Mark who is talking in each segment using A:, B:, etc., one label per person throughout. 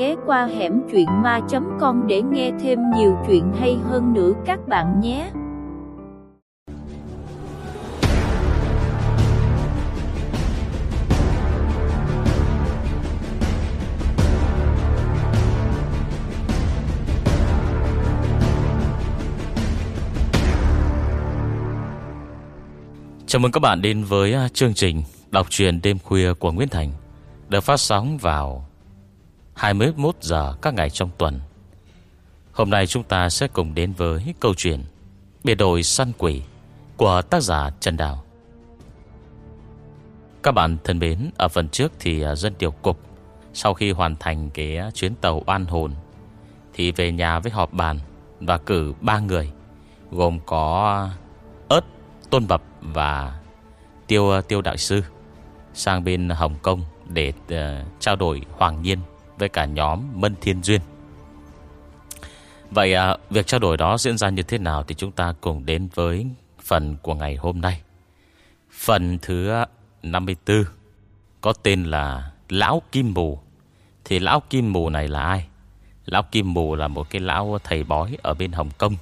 A: ghé qua hẻm chuyện ma.com để nghe thêm nhiều chuyện hay hơn nữa các bạn nhé.
B: Chào mừng các bạn đến với à, chương trình Đọc truyện đêm khuya của Nguyễn Thành Được phát sóng vào 21 giờ các ngày trong tuần. Hôm nay chúng ta sẽ cùng đến với câu chuyện Biệt đội săn quỷ của tác giả Trần Đào. Các bạn thân mến Ở phần trước thì à, dân tiểu cục Sau khi hoàn thành cái à, chuyến tàu oan hồn Thì về nhà với họp bàn Và cử ba người Gồm có à, ớt Tôn Bập và Tiêu Tiêu đại Sư sang bên Hồng Kông để uh, trao đổi Hoàng Nhiên với cả nhóm Mân Thiên Duyên. Vậy à, việc trao đổi đó diễn ra như thế nào thì chúng ta cùng đến với phần của ngày hôm nay. Phần thứ 54 có tên là Lão Kim Mù. Thì Lão Kim Mù này là ai? Lão Kim Mù là một cái lão thầy bói ở bên Hồng Kông.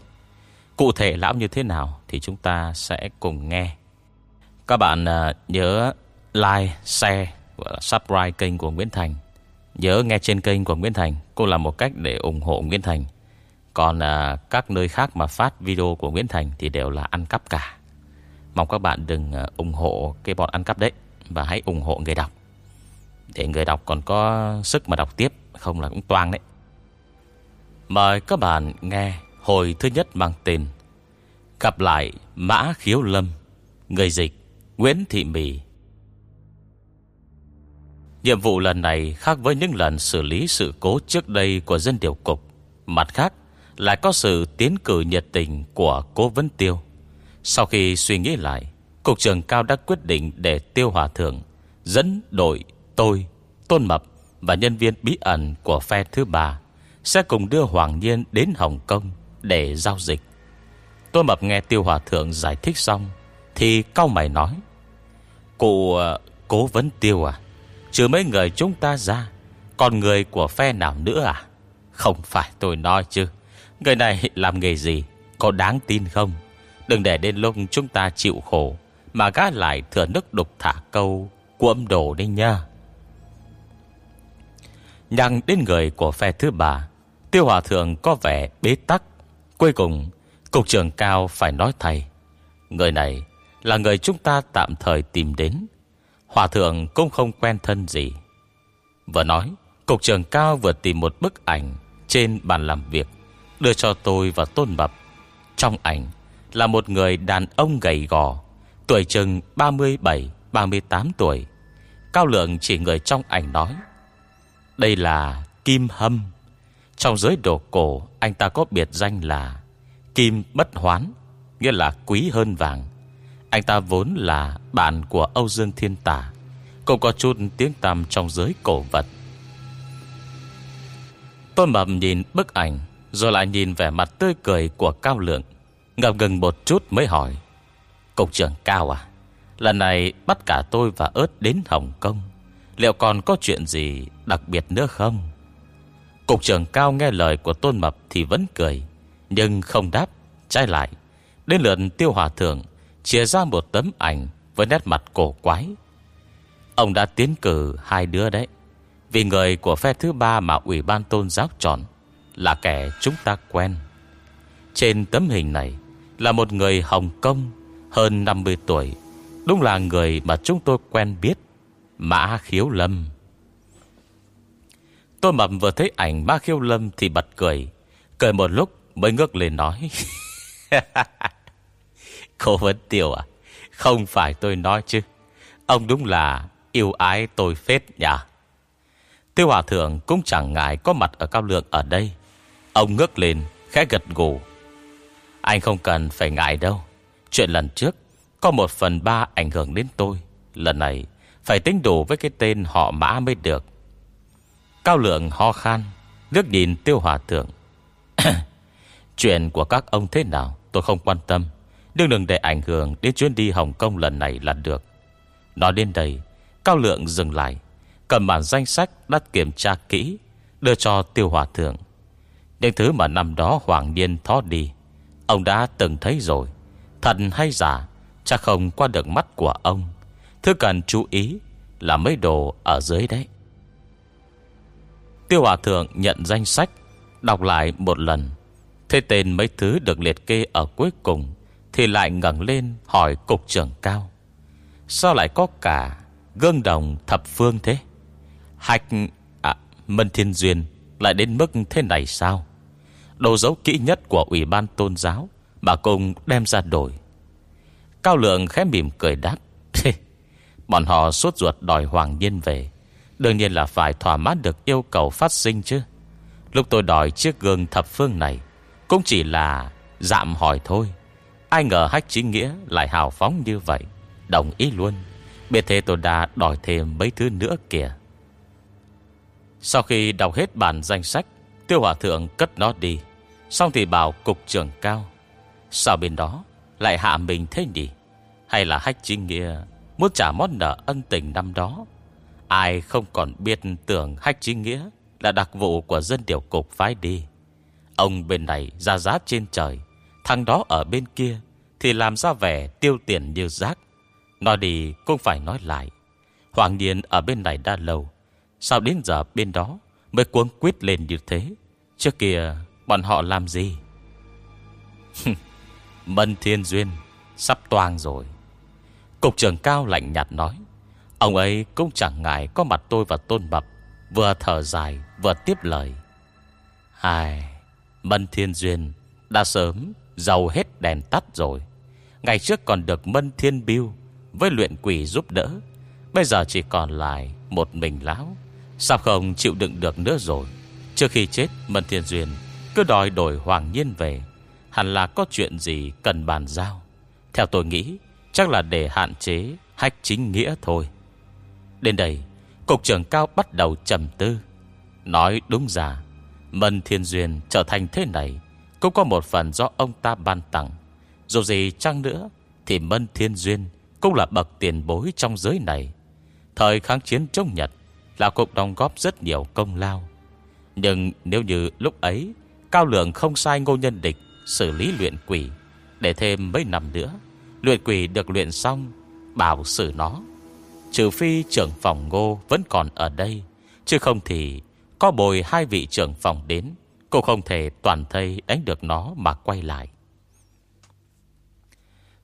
B: Cụ thể lão như thế nào thì chúng ta sẽ cùng nghe. Các bạn à, nhớ like, share và subscribe kênh của Nguyễn Thành. Nhớ nghe trên kênh của Nguyễn Thành cũng là một cách để ủng hộ Nguyễn Thành. Còn à, các nơi khác mà phát video của Nguyễn Thành thì đều là ăn cắp cả. Mong các bạn đừng à, ủng hộ cái bọn ăn cắp đấy và hãy ủng hộ người đọc. Để người đọc còn có sức mà đọc tiếp, không là cũng toang đấy. Mời các bạn nghe hồi thứ nhất mang tên Gặp lại Mã Khiếu Lâm Người dịch Nguyễn Thị Mì Nhiệm vụ lần này khác với những lần xử lý sự cố trước đây của dân điều cục. Mặt khác lại có sự tiến cử nhiệt tình của cố vấn tiêu. Sau khi suy nghĩ lại Cục trưởng Cao đã quyết định để tiêu hòa thượng Dẫn đội tôi, Tôn Mập và nhân viên bí ẩn của phe thứ ba Sẽ cùng đưa Hoàng Nhiên đến Hồng Kông để giao dịch. Tôn Mập nghe tiêu hòa thượng giải thích xong Thì cao mày nói Cụ ờ, cố vấn tiêu à Trừ mấy người chúng ta ra, Còn người của phe nào nữa à? Không phải tôi nói chứ. Người này làm nghề gì? Có đáng tin không? Đừng để đến lúc chúng ta chịu khổ, Mà gã lại thừa nước đục thả câu, Của âm đồ đi nha. Nhằng đến người của phe thứ ba, Tiêu Hòa Thượng có vẻ bế tắc. Cuối cùng, Cục trưởng cao phải nói thầy, Người này là người chúng ta tạm thời tìm đến Hòa thượng cũng không quen thân gì. Vừa nói, Cục trưởng cao vừa tìm một bức ảnh Trên bàn làm việc, Đưa cho tôi và tôn bập Trong ảnh là một người đàn ông gầy gò, Tuổi chừng 37-38 tuổi. Cao lượng chỉ người trong ảnh nói, Đây là Kim Hâm. Trong giới đồ cổ, Anh ta có biệt danh là Kim bất hoán, Nghĩa là quý hơn vàng. Anh ta vốn là bạn của Âu Dương Thiên Tả Cũng có chút tiếng tăm trong giới cổ vật. Tôn Mập nhìn bức ảnh, Rồi lại nhìn vẻ mặt tươi cười của Cao Lượng. Ngập ngừng một chút mới hỏi, Cục trưởng Cao à Lần này bắt cả tôi và ớt đến Hồng Kông, Liệu còn có chuyện gì đặc biệt nữa không? Cục trưởng Cao nghe lời của Tôn Mập thì vẫn cười, Nhưng không đáp, Trái lại, Đến lượt tiêu hòa thượng Chia ra một tấm ảnh Với nét mặt cổ quái. Ông đã tiến cử hai đứa đấy. Vì người của phe thứ ba Mà Ủy ban tôn giáo chọn Là kẻ chúng ta quen. Trên tấm hình này Là một người Hồng Kông Hơn 50 tuổi. Đúng là người mà chúng tôi quen biết, Mã Khiếu Lâm. Tôi mập vừa thấy ảnh Mã Khiếu Lâm Thì bật cười Cười một lúc mới ngước lên nói Cô vẫn tiểu à? Không phải tôi nói chứ. Ông đúng là yêu ái tôi phết nhỉ? Tiêu Hòa Thượng cũng chẳng ngại có mặt ở Cao Lượng ở đây. Ông ngước lên, khẽ gật gù. Anh không cần phải ngại đâu. Chuyện lần trước, Có một phần ba ảnh hưởng đến tôi. Lần này, phải tính đủ với cái tên họ mã mới được. Cao Lượng ho khan Nước nhìn Tiêu Hòa Thượng. Chuyện của các ông thế nào, tôi không quan tâm. Đừng đừng để ảnh hưởng đến chuyến đi Hồng Kông lần này là được. Nói đến đây, Cao Lượng dừng lại, Cầm bản danh sách đắt kiểm tra kỹ, Đưa cho tiêu hòa thượng. Những thứ mà năm đó Hoàng Niên thó đi, Ông đã từng thấy rồi. Thật hay giả, Chắc không qua được mắt của ông. Thứ cần chú ý Là mấy đồ ở dưới đấy. Tiêu Hòa Thượng nhận danh sách, Đọc lại một lần. Thế tên mấy thứ được liệt kê ở cuối cùng. Thì lại ngẩng lên hỏi cục trưởng cao. Sao lại có cả Gương đồng thập phương thế? Hạch à, Mân Thiên Duyên Lại đến mức thế này sao? Đồ dấu kỹ nhất của Ủy ban Tôn giáo Bà cùng đem ra đổi. Cao Lượng khẽ mỉm cười đáp Bọn họ suốt ruột đòi Hoàng Nhiên về. Đương nhiên là phải thỏa mãn được yêu cầu phát sinh chứ. Lúc tôi đòi chiếc gương thập phương này Cũng chỉ là dạm hỏi thôi. Ai ngờ hách chính nghĩa lại hào phóng như vậy. Đồng ý luôn. Biết thế tôi đã đòi thêm mấy thứ nữa kìa. Sau khi đọc hết bản danh sách, Tiêu Hòa Thượng cất nó đi. Xong thì bảo cục trưởng cao, Sao bên đó lại hạ mình thế nhỉ? Hay là hách chính nghĩa Muốn trả món nợ ân tình năm đó? Ai không còn biết tưởng hách chính nghĩa Là đặc vụ của dân điều cục phái đi. Ông bên này ra giá trên trời Thằng đó ở bên kia Thì làm ra vẻ tiêu tiền như rác. Nói đi cũng phải nói lại. Hoàng Niên ở bên này đã lâu. Sao đến giờ bên đó Mới cuốn quyết lên như thế? Trước kia bọn họ làm gì? Mân Thiên Duyên Sắp toang rồi. Cục trưởng cao lạnh nhạt nói, Ông ấy cũng chẳng ngại có mặt tôi và Tôn Bập Vừa thở dài vừa tiếp lời. Ai, Mân Thiên Duyên Đã sớm dầu hết đèn tắt rồi. Ngày trước còn được Mân Thiên Biêu Với luyện quỷ giúp đỡ. Bây giờ chỉ còn lại Một mình lão. Sao không chịu đựng được nữa rồi? Trước khi chết, Mân Thiên Duyên Cứ đòi đổi Hoàng Nhiên về. Hẳn là có chuyện gì cần bàn giao. Theo tôi nghĩ, Chắc là để hạn chế hách chính nghĩa thôi. Đến đây, Cục trưởng cao bắt đầu trầm tư. Nói đúng ra, Mân Thiên Duyên trở thành thế này cũng có một phần do ông ta ban tặng. Dù gì chăng nữa, Thì Mân Thiên Duyên Cũng là bậc tiền bối trong giới này. Thời kháng chiến chống Nhật Là cũng đóng góp rất nhiều công lao. Nhưng nếu như lúc ấy, Cao lượng không sai ngô nhân địch Xử lý luyện quỷ, Để thêm mấy năm nữa, Luyện quỷ được luyện xong, Bảo xử nó. Trừ phi trưởng phòng ngô vẫn còn ở đây, Chứ không thì Có bồi hai vị trưởng phòng đến Cô không thể toàn thây đánh được nó Mà quay lại.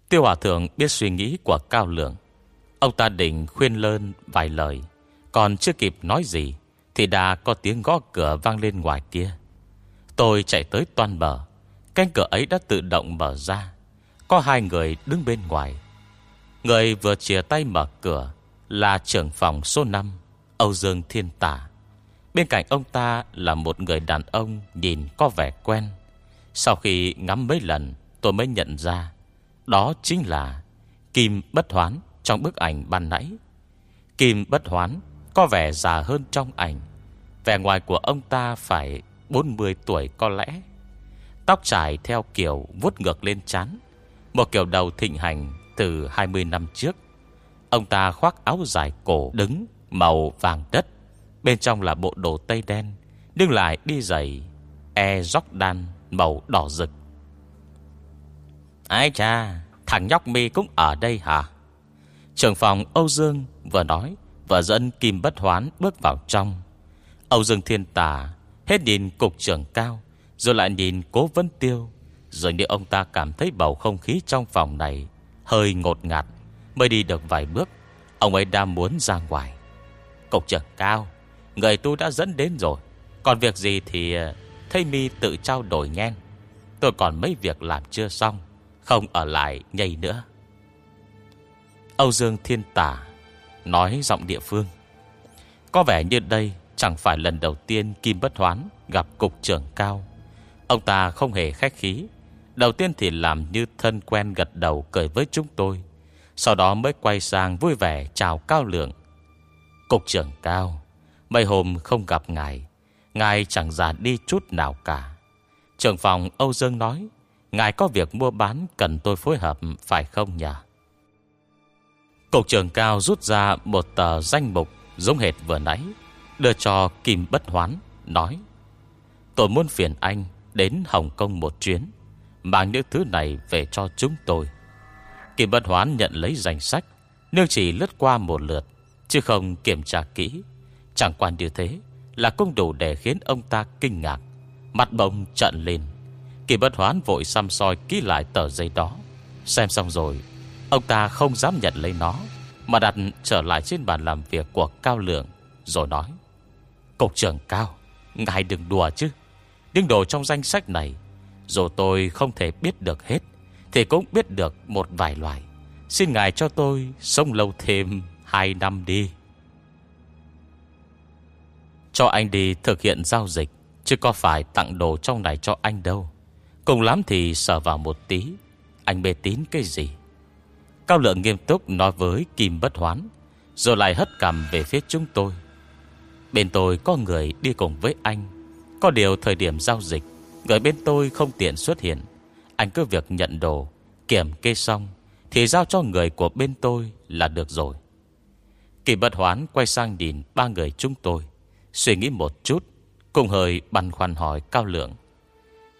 B: Tiêu Hòa Thượng biết suy nghĩ của Cao Lượng. Ông ta định khuyên lơn vài lời. Còn chưa kịp nói gì, Thì đã có tiếng gõ cửa vang lên ngoài kia. Tôi chạy tới toàn bờ. Cánh cửa ấy đã tự động mở ra. Có hai người đứng bên ngoài. Người vừa chia tay mở cửa Là trưởng phòng số 5 Âu Dương Thiên Tả. Bên cạnh ông ta là một người đàn ông Nhìn có vẻ quen. Sau khi ngắm mấy lần, Tôi mới nhận ra Đó chính là Kim Bất Hoán trong bức ảnh ban nãy. Kim Bất Hoán Có vẻ già hơn trong ảnh. Vẻ ngoài của ông ta phải 40 tuổi có lẽ. Tóc trải theo kiểu vuốt ngược lên chán Một kiểu đầu thịnh hành từ 20 năm trước. Ông ta khoác áo dài cổ đứng màu vàng đất. Bên trong là bộ đồ tây đen, Nhưng lại đi giày E Jordan màu đỏ rực. Ai cha, Thằng nhóc mi cũng ở đây hả? Trường phòng Âu Dương vừa nói, Vừa dẫn Kim Bất Hoán bước vào trong. Âu Dương Thiên Tà Hết nhìn cục trưởng cao, Rồi lại nhìn cố vấn tiêu. Rồi như ông ta cảm thấy bầu không khí trong phòng này Hơi ngột ngạt, Mới đi được vài bước, Ông ấy đang muốn ra ngoài. Cục trưởng cao Người tu đã dẫn đến rồi. Còn việc gì thì ờ, Thầy mi tự trao đổi nhen Tôi còn mấy việc làm chưa xong, Không ở lại nhây nữa. Âu Dương Thiên Tả Nói giọng địa phương. Có vẻ như đây Chẳng phải lần đầu tiên Kim Bất Hoán Gặp cục trưởng cao. Ông ta không hề khách khí. Đầu tiên thì làm như thân quen gật đầu cười với chúng tôi, Sau đó mới quay sang vui vẻ chào Cao Lượng. Cục trưởng Cao Mấy hôm không gặp ngài Ngài chẳng già đi chút nào cả. Trưởng phòng Âu Dương nói, Ngài có việc mua bán cần tôi phối hợp, phải không nhỉ? Cục trưởng Cao rút ra một tờ danh mục giống hệt vừa nãy, Đưa cho Kim Bất Hoán, Nói, Tôi muốn phiền anh đến Hồng Kông một chuyến, Mang những thứ này về cho chúng tôi. Kim Bất Hoán nhận lấy danh sách Nương chỉ lướt qua một lượt, Chứ không kiểm tra kỹ. Chẳng quan như thế Là cũng đủ để khiến ông ta kinh ngạc. Mặt bông trận lên. Kỳ bất hoán vội xăm soi kỹ lại tờ giấy đó. Xem xong rồi, Ông ta không dám nhận lấy nó, Mà đặt trở lại trên bàn làm việc của Cao Lượng, Rồi nói, Cục trưởng Cao, Ngài đừng đùa chứ. Nhưng đồ trong danh sách này, Dù tôi không thể biết được hết, Thì cũng biết được một vài loại Xin ngài cho tôi sống lâu thêm Hai năm đi. Cho anh đi thực hiện giao dịch, Chứ có phải tặng đồ trong này cho anh đâu. Cùng lắm thì sợ vào một tí, Anh mê tín cái gì? Cao lượng nghiêm túc nói với Kim Bất Hoán, Rồi lại hất cầm về phía chúng tôi. Bên tôi có người đi cùng với anh. Có điều thời điểm giao dịch, Người bên tôi không tiện xuất hiện. Anh cứ việc nhận đồ, Kiểm kê xong, Thì giao cho người của bên tôi là được rồi. Kỳ bất hoán quay sang nhìn ba người chúng tôi. Suy nghĩ một chút Cùng hơi băn khoăn hỏi Cao Lượng.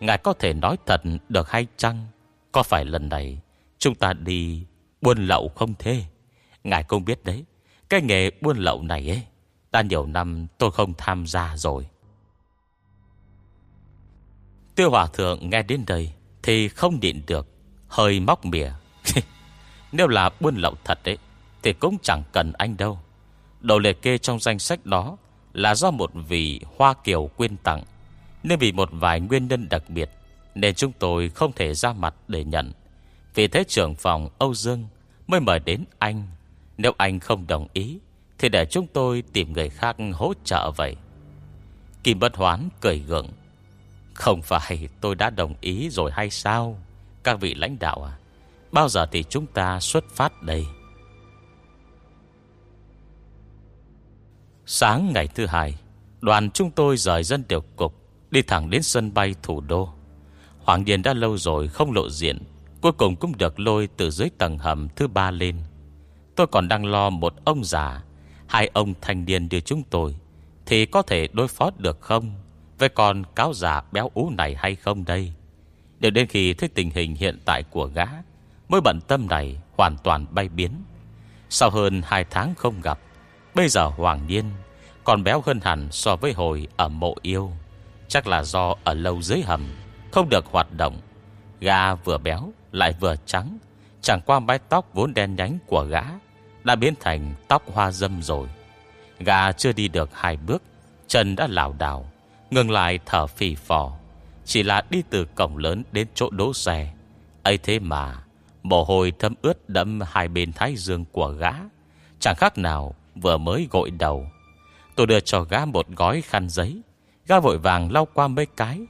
B: Ngài có thể nói thật được hay chăng? Có phải lần này Chúng ta đi buôn lậu không thế? Ngài không biết đấy, Cái nghề buôn lậu này ấy, Đã nhiều năm tôi không tham gia rồi. Tiêu Hòa Thượng nghe đến đây Thì không nhịn được, Hơi móc mỉa. Nếu là buôn lậu thật ấy, Thì cũng chẳng cần anh đâu. Đầu liệt kê trong danh sách đó là do một vị Hoa Kiều quyên tặng, Nên vì một vài nguyên nhân đặc biệt Nên chúng tôi không thể ra mặt để nhận. Vì thế trưởng phòng Âu Dương Mới mời đến anh. Nếu anh không đồng ý, Thì để chúng tôi tìm người khác hỗ trợ vậy. Kim Bất Hoán cười gượng. Không phải tôi đã đồng ý rồi hay sao? Các vị lãnh đạo à Bao giờ thì chúng ta xuất phát đây? Sáng ngày thứ hai, Đoàn chúng tôi rời dân tiểu cục, Đi thẳng đến sân bay thủ đô. Hoàng Điền đã lâu rồi không lộ diện, Cuối cùng cũng được lôi từ dưới tầng hầm thứ ba lên. Tôi còn đang lo một ông già, Hai ông thanh niên đưa chúng tôi, Thì có thể đối phó được không? Với con cáo già béo ú này hay không đây? Để đến khi thấy tình hình hiện tại của gã, Mối bận tâm này hoàn toàn bay biến. Sau hơn hai tháng không gặp Bây giờ Hoàng Niên Còn béo hơn hẳn so với hồi ở mộ yêu. Chắc là do ở lâu dưới hầm, Không được hoạt động. Gà vừa béo, lại vừa trắng. Chẳng qua mái tóc vốn đen nhánh của gã Đã biến thành tóc hoa dâm rồi. Gà chưa đi được hai bước, Chân đã lảo đảo, Ngừng lại thở phì phò. Chỉ là đi từ cổng lớn đến chỗ đỗ xe. Ấy thế mà, Mồ hôi thấm ướt đẫm hai bên thái dương của gã. Chẳng khác nào vừa mới gội đầu. Tôi đưa cho gã một gói khăn giấy. Gã vội vàng lau qua mấy cái.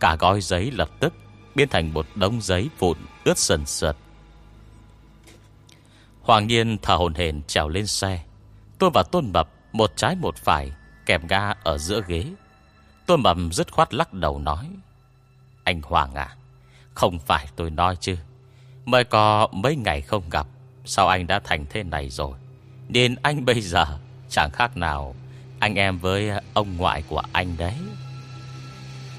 B: Cả gói giấy lập tức Biến thành một đống giấy vụn ướt sần sượt. Hoàng nhiên thở hồn hển trèo lên xe. Tôi và Tôn Mập Một trái một phải Kèm ga ở giữa ghế. Tôn Mập dứt khoát lắc đầu nói, Anh Hoàng à Không phải tôi nói chứ. Mới có mấy ngày không gặp, Sao anh đã thành thế này rồi? Nên anh bây giờ Chẳng khác nào Anh em với ông ngoại của anh đấy.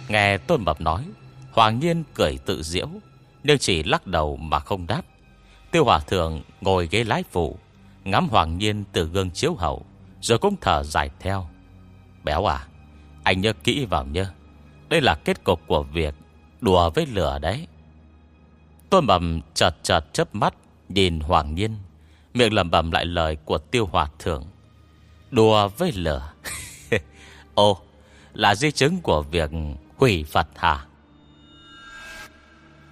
B: Nghe Tôn Mập nói, Hoàng Nhiên cười tự diễu Nhưng chỉ lắc đầu mà không đáp. Tiêu Hòa Thượng ngồi ghế lái phụ, Ngắm Hoàng Nhiên từ gương chiếu hậu, Rồi cũng thở dài theo. Béo à Anh nhớ kỹ vào nhớ, Đây là kết cục của việc Đùa với lửa đấy. Tôn bầm chợt chợt chớp mắt, Nhìn Hoàng Nhiên. Miệng lầm bầm lại lời của Tiêu Hòa Thượng. Đùa với lửa Ồ, Là di chứng của việc hủy Phật hả?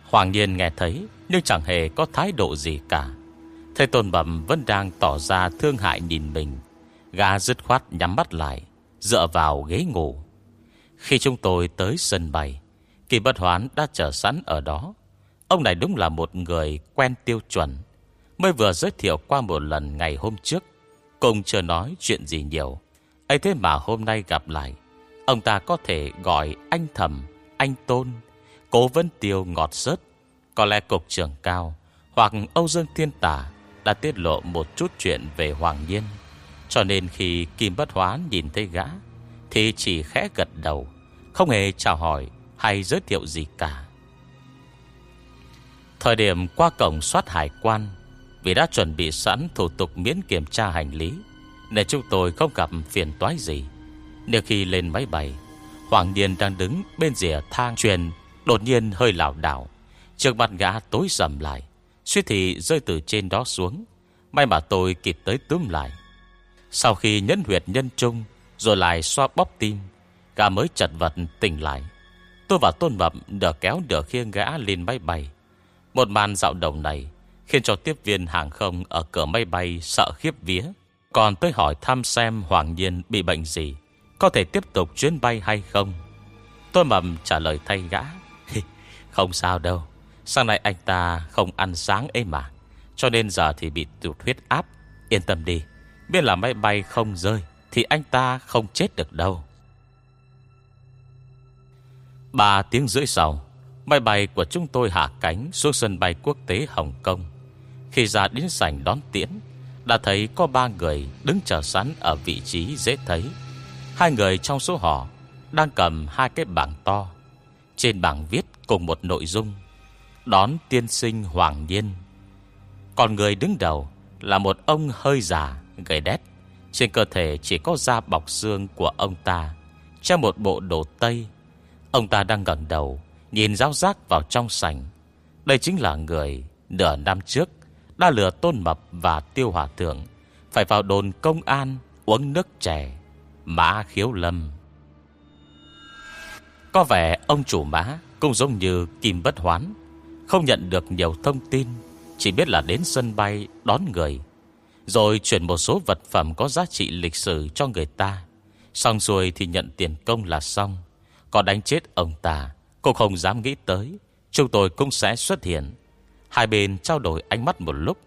B: Hoàng Nhiên nghe thấy, Nhưng chẳng hề có thái độ gì cả. Thầy Tôn Bẩm vẫn đang tỏ ra thương hại nhìn mình. Gà dứt khoát nhắm mắt lại, Dựa vào ghế ngủ. Khi chúng tôi tới sân bay, Kỳ bất hoán đã chờ sẵn ở đó. Ông này đúng là một người quen tiêu chuẩn. Mới vừa giới thiệu qua một lần ngày hôm trước. Cùng chưa nói chuyện gì nhiều. Ấy thế mà hôm nay gặp lại. Ông ta có thể gọi anh thầm Anh tôn, Cố vấn tiêu ngọt sớt. Có lẽ cục trưởng cao Hoặc Âu Dương Thiên Tả Đã tiết lộ một chút chuyện về Hoàng Nhiên. Cho nên khi Kim Bất Hóa nhìn thấy gã, Thì chỉ khẽ gật đầu, Không hề chào hỏi hay giới thiệu gì cả. Thời điểm qua cổng soát hải quan vì đã chuẩn bị sẵn thủ tục miễn kiểm tra hành lý, Nên chúng tôi không gặp phiền toái gì. Nếu khi lên máy bay, Hoàng niên đang đứng bên rìa thang truyền, Đột nhiên hơi lảo đảo. Trước mặt gã tối sầm lại Suýt thì rơi từ trên đó xuống. May mà tôi kịp tới túm lại. Sau khi nhấn huyệt nhân trung, Rồi lại xoa bóp tim, Gã mới chật vật tỉnh lại. Tôi và Tôn Mập đỡ kéo đỡ khiêng gã lên máy bay. Một màn dạo đầu này Khiến cho tiếp viên hàng không Ở cửa máy bay sợ khiếp vía. Còn tới hỏi thăm xem Hoàng Nhiên bị bệnh gì, Có thể tiếp tục chuyến bay hay không? Tôi mầm trả lời thay gã. Không sao đâu Sáng nay anh ta không ăn sáng ấy mà. Cho nên giờ thì bị tụt huyết áp. Yên tâm đi, Biết là máy bay không rơi Thì anh ta không chết được đâu. Ba tiếng rưỡi sau, Máy bay của chúng tôi hạ cánh Xuống sân bay quốc tế Hồng Kông. Khi ra đến sảnh đón tiễn, Đã thấy có ba người đứng chờ sẵn Ở vị trí dễ thấy. Hai người trong số họ Đang cầm hai cái bảng to. Trên bảng viết cùng một nội dung, Đón tiên sinh Hoàng Nhiên. Còn người đứng đầu Là một ông hơi già, Gầy đét. Trên cơ thể chỉ có da bọc xương của ông ta Trong một bộ đồ Tây. Ông ta đang ngẩng đầu, Nhìn giáo giác vào trong sảnh. Đây chính là người Nửa năm trước đã lừa tôn mập và tiêu hòa thượng, Phải vào đồn công an Uống nước chè, Mã khiếu lâm. Có vẻ ông chủ mã Cũng giống như Kim Bất Hoán, Không nhận được nhiều thông tin, Chỉ biết là đến sân bay đón người, Rồi chuyển một số vật phẩm Có giá trị lịch sử cho người ta. Xong rồi thì nhận tiền công là xong Còn đánh chết ông ta, cô không dám nghĩ tới, Chúng tôi cũng sẽ xuất hiện. Hai bên trao đổi ánh mắt một lúc.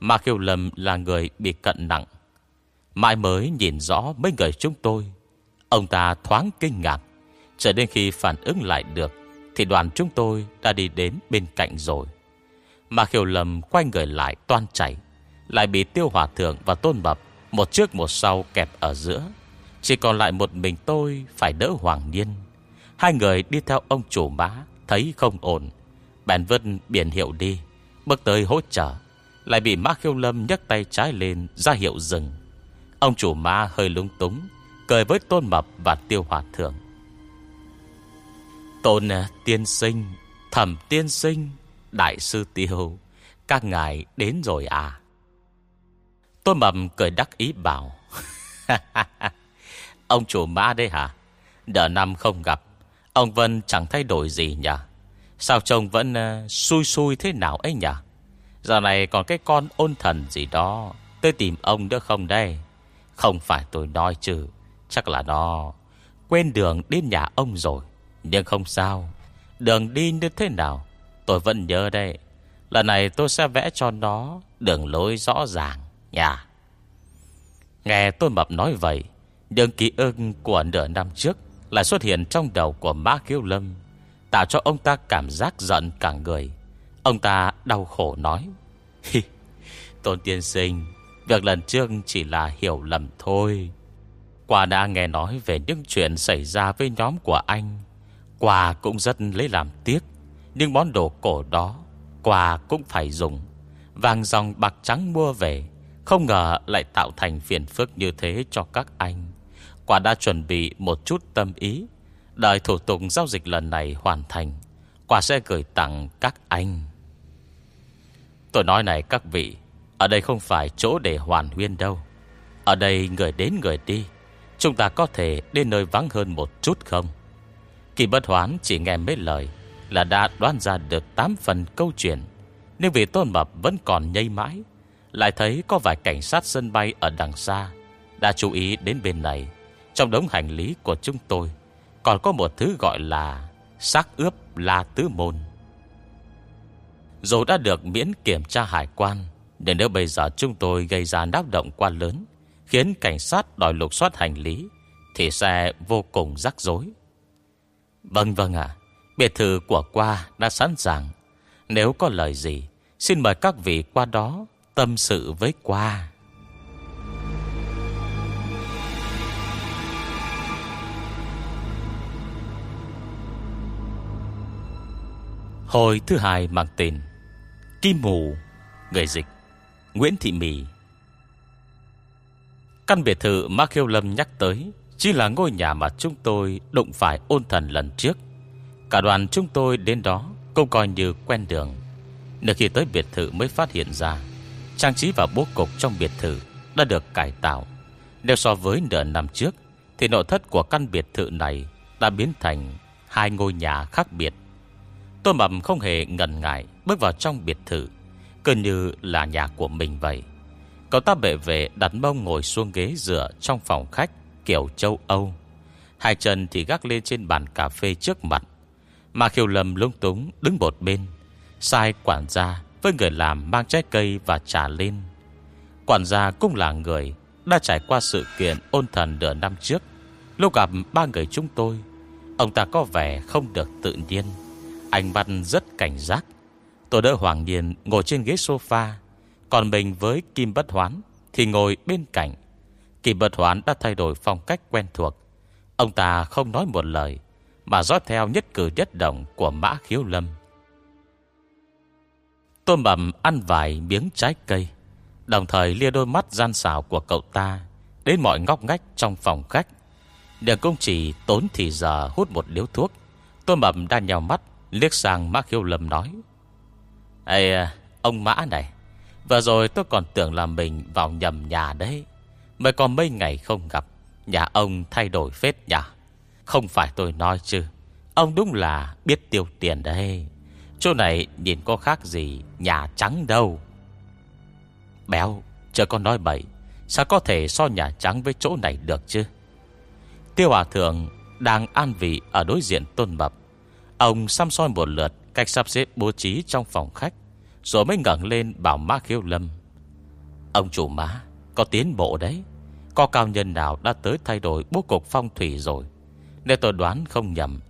B: Mà khiêu lầm là người bị cận nặng. Mãi mới nhìn rõ mấy người chúng tôi, Ông ta thoáng kinh ngạc. Trở đến khi phản ứng lại được, Thì đoàn chúng tôi đã đi đến bên cạnh rồi. Mà khiêu lầm quay người lại toan chảy, Lại bị tiêu hòa thượng và tôn bập Một trước một sau kẹp ở giữa. Chỉ còn lại một mình tôi Phải đỡ hoàng niên Hai người đi theo ông chủ má Thấy không ổn Bèn vân biển hiệu đi. Bước tới hỗ trợ, Lại bị má khiêu lâm nhấc tay trái lên, ra hiệu dừng. Ông chủ ma hơi lung túng, Cười với tôn mập và tiêu hòa thượng. Tôn à, tiên sinh, Thẩm tiên sinh, Đại sư tiêu, Các ngài đến rồi à? Tôn mập cười đắc ý bảo. Ông chủ ma đây hả? Đợt năm không gặp, Ông Vân chẳng thay đổi gì nhỉ Sao chồng vẫn uh, xui xui thế nào ấy nhỉ? Giờ này còn cái con ôn thần gì đó Tôi tìm ông được không đây? Không phải tôi nói chứ Chắc là nó Quên đường đến nhà ông rồi Nhưng không sao. Đường đi như thế nào Tôi vẫn nhớ đây. Lần này tôi sẽ vẽ cho nó Đường lối rõ ràng Nhà Nghe tôi mập nói vậy Nhưng ký ức của nửa năm trước Lại xuất hiện trong đầu của má kiêu lâm. Tạo cho ông ta cảm giác giận cả người. Ông ta đau khổ nói Hi, Tôn tiên sinh Việc lần trước chỉ là hiểu lầm thôi. Quả đã nghe nói về những chuyện xảy ra với nhóm của anh. Quả cũng rất lấy làm tiếc Nhưng món đồ cổ đó Quả cũng phải dùng. Vàng dòng bạc trắng mua về Không ngờ lại tạo thành phiền phức như thế cho các anh. Quả đã chuẩn bị một chút tâm ý Đợi thủ tục giao dịch lần này hoàn thành, Quả sẽ gửi tặng các anh. Tôi nói này, các vị, Ở đây không phải chỗ để hoàn huyên đâu. Ở đây người đến người đi, Chúng ta có thể đến nơi vắng hơn một chút không? Kỳ bất hoán chỉ nghe mấy lời Là đã đoán ra được 8 phần câu chuyện, Nhưng vì tôn mập vẫn còn nhây mãi, Lại thấy có vài cảnh sát sân bay ở đằng xa Đã chú ý đến bên này, Trong đống hành lý của chúng tôi. Còn có một thứ gọi là xác ướp la tứ môn. Dù đã được miễn kiểm tra hải quan để nếu bây giờ chúng tôi gây ra náo động quá lớn, Khiến cảnh sát đòi lục soát hành lý, Thì sẽ vô cùng rắc rối. Vâng vâng ạ. Biệt thự của qua đã sẵn sàng. Nếu có lời gì, Xin mời các vị qua đó Tâm sự với qua. Hồi thứ hai mang tên Kim Mù Người dịch, Nguyễn Thị Mì. Căn biệt thự mà Khiêu Lâm nhắc tới Chỉ là ngôi nhà mà chúng tôi Đụng phải ôn thần lần trước. Cả đoàn chúng tôi đến đó Cũng coi như quen đường. Nếu khi tới biệt thự mới phát hiện ra, Trang trí và bố cục trong biệt thự Đã được cải tạo. Nếu so với nửa năm trước, Thì nội thất của căn biệt thự này Đã biến thành hai ngôi nhà khác biệt. Tôi mầm không hề ngần ngại Bước vào trong biệt thự, Cứ như là nhà của mình vậy. Cậu ta bệ về đặt mông ngồi xuống ghế dựa Trong phòng khách, kiểu châu Âu. Hai chân thì gác lên trên bàn cà phê trước mặt. Mà khiêu lầm lung túng đứng một bên, Sai quản gia với người làm mang trái cây và trà lên. Quản gia cũng là người Đã trải qua sự kiện ôn thần nửa năm trước. Lúc gặp ba người chúng tôi, Ông ta có vẻ không được tự nhiên. Anh văn rất cảnh giác. Tôi đỡ Hoàng Niên ngồi trên ghế sofa, Còn mình với Kim Bất Hoán Thì ngồi bên cạnh. Kim Bất Hoán đã thay đổi phong cách quen thuộc. Ông ta không nói một lời, Mà dõi theo nhất cử nhất động Của Mã Khiếu Lâm. Tôi mầm ăn vài miếng trái cây, Đồng thời lia đôi mắt gian xảo của cậu ta Đến mọi ngóc ngách trong phòng khách. Đường công chỉ tốn thì giờ hút một điếu thuốc, Tôi mầm đang nhào mắt Liếc sang Mã Khiêu Lâm nói, Ê, ông Mã này, Vừa rồi tôi còn tưởng là mình vào nhầm nhà đấy. Mới còn mấy ngày không gặp, Nhà ông thay đổi phết nhà Không phải tôi nói chứ, Ông đúng là biết tiêu tiền đấy. Chỗ này nhìn có khác gì Nhà trắng đâu. Béo Chờ con nói bậy, Sao có thể so nhà trắng với chỗ này được chứ? Tiêu Hòa Thượng Đang an vị ở đối diện tôn mập Ông xăm soi một lượt Cách sắp xếp bố trí trong phòng khách, Rồi mới ngẩng lên bảo má khiêu lâm. Ông chủ má Có tiến bộ đấy. Có cao nhân nào đã tới thay đổi bố cục phong thủy rồi? Nếu tôi đoán không nhầm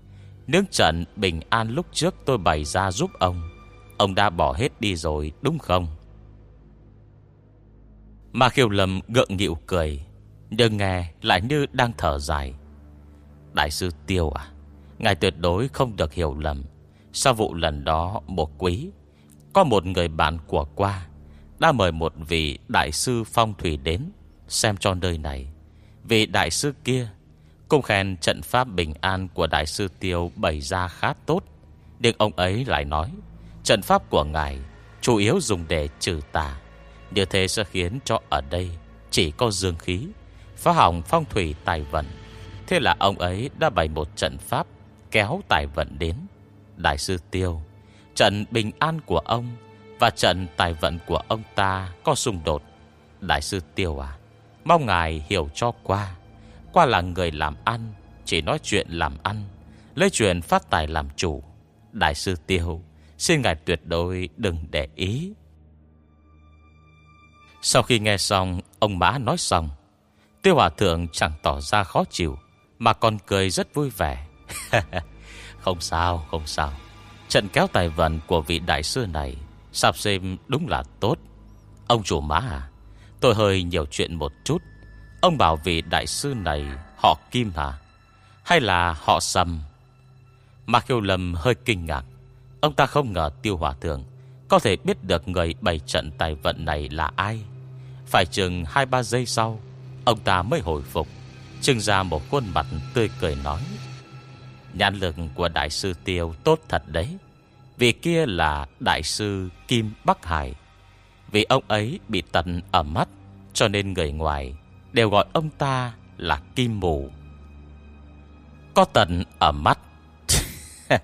B: Nướng trận bình an lúc trước tôi bày ra giúp ông Ông đã bỏ hết đi rồi, đúng không? Mà khiêu lâm gượng nghịu cười, Nhưng nghe lại như đang thở dài. Đại sư Tiêu à Ngài tuyệt đối không được hiểu lầm. Sau vụ lần đó, một quý, Có một người bạn của qua, Đã mời một vị đại sư phong thủy đến Xem cho nơi này. Vị đại sư kia Cũng khen trận pháp bình an của đại sư Tiêu bày ra khá tốt, Nhưng ông ấy lại nói, Trận pháp của ngài Chủ yếu dùng để trừ tà, Như thế sẽ khiến cho ở đây Chỉ có dương khí, Phá hỏng phong thủy tài vận. Thế là ông ấy đã bày một trận pháp Kéo tài vận đến. Đại sư Tiêu, Trận bình an của ông Và trận tài vận của ông ta Có xung đột. Đại sư Tiêu à Mong ngài hiểu cho qua. Qua là người làm ăn, Chỉ nói chuyện làm ăn, Lấy chuyện phát tài làm chủ. Đại sư Tiêu, Xin ngài tuyệt đối đừng để ý. Sau khi nghe xong, Ông Mã nói xong. Tiêu Hòa Thượng chẳng tỏ ra khó chịu, Mà còn cười rất vui vẻ. Không sao không sao. Trận kéo tài vận của vị đại sư này Sạp xem đúng là tốt. Ông chủ má à Tôi hơi nhiều chuyện một chút. Ông bảo vị đại sư này Họ Kim hả Hay là họ Sầm? Mạc Khiêu Lâm hơi kinh ngạc. Ông ta không ngờ tiêu hòa thượng Có thể biết được người bày trận tài vận này là ai. Phải chừng 2-3 giây sau, Ông ta mới hồi phục Trưng ra một khuôn mặt tươi cười nói. Nhãn lực của đại sư Tiêu tốt thật đấy. Vì kia là đại sư Kim Bắc Hải. Vì ông ấy bị tận ở mắt, Cho nên người ngoài Đều gọi ông ta là Kim Mù. Có tận ở mắt.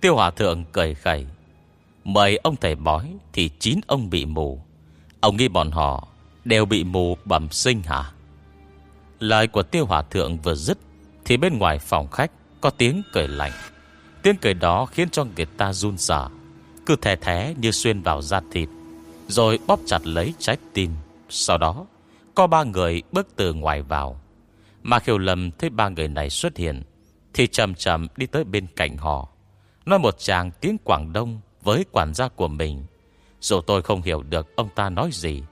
B: Tiêu Hòa Thượng cười khẩy. Mời ông thầy bói Thì chín ông bị mù. Ông nghĩ bọn họ Đều bị mù bẩm sinh hả? Lời của Tiêu Hòa Thượng vừa dứt thì bên ngoài phòng khách Có tiếng cười lạnh. Tiếng cười đó khiến cho người ta run sợ, Cứ thè thé như xuyên vào da thịt, Rồi bóp chặt lấy trái tim. Sau đó, Có ba người bước từ ngoài vào. Mà khiêu lầm thấy ba người này xuất hiện, Thì chậm chậm đi tới bên cạnh họ, Nói một chàng tiếng Quảng Đông Với quản gia của mình. Dù tôi không hiểu được ông ta nói gì,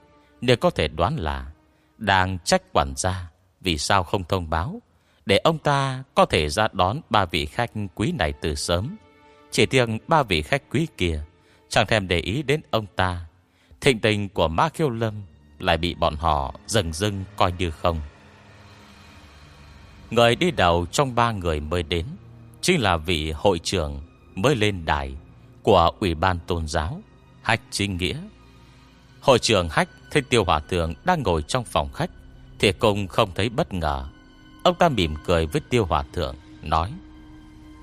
B: Nhưng có thể đoán là Đang trách quản gia Vì sao không thông báo. Để ông ta có thể ra đón Ba vị khách quý này từ sớm. Chỉ tiếc ba vị khách quý kia, Chẳng thèm để ý đến ông ta. Thịnh tình của Ma Khiêu Lâm Lại bị bọn họ dần dưng coi như không. Người đi đầu trong ba người mới đến, Chính là vị hội trưởng Mới lên đài Của Ủy ban Tôn giáo, Hách Chính Nghĩa. Hội trưởng Hách thấy Tiêu Hòa Thượng Đang ngồi trong phòng khách, Thì cũng không thấy bất ngờ. Ông ta mỉm cười với Tiêu Hòa Thượng, Nói,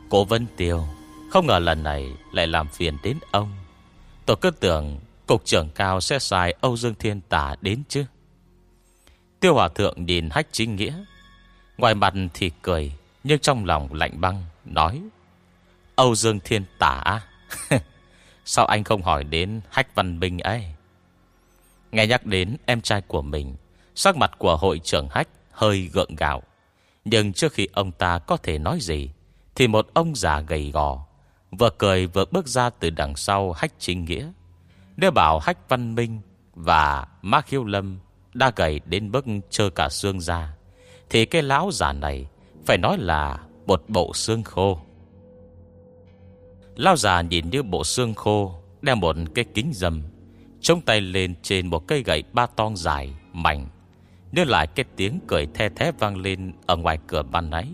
B: Cô Vân Tiêu, Không ngờ lần này lại làm phiền đến ông. Tôi cứ tưởng Cục trưởng cao sẽ xài Âu Dương Thiên Tả đến chứ. Tiêu Hòa Thượng nhìn Hách Chính Nghĩa, Ngoài mặt thì cười, Nhưng trong lòng lạnh băng, Nói, Âu Dương Thiên Tả Sao anh không hỏi đến Hách Văn Minh ấy? Nghe nhắc đến em trai của mình, Sắc mặt của hội trưởng Hách Hơi gượng gạo. Nhưng trước khi ông ta có thể nói gì, Thì một ông già gầy gò, Vừa cười vừa bước ra từ đằng sau Hách Chính Nghĩa. Nếu bảo Hách Văn Minh Và Mark Hiếu Lâm Đã gầy đến mức trơ cả xương ra, Thì cái lão già này Phải nói là một bộ xương khô. Lão già nhìn như bộ xương khô, Đeo một cái kính dầm Trông tay lên trên một cây gậy ba tong dài, Mảnh. Nhớ lại cái tiếng cười the thế vang lên Ở ngoài cửa ban nãy.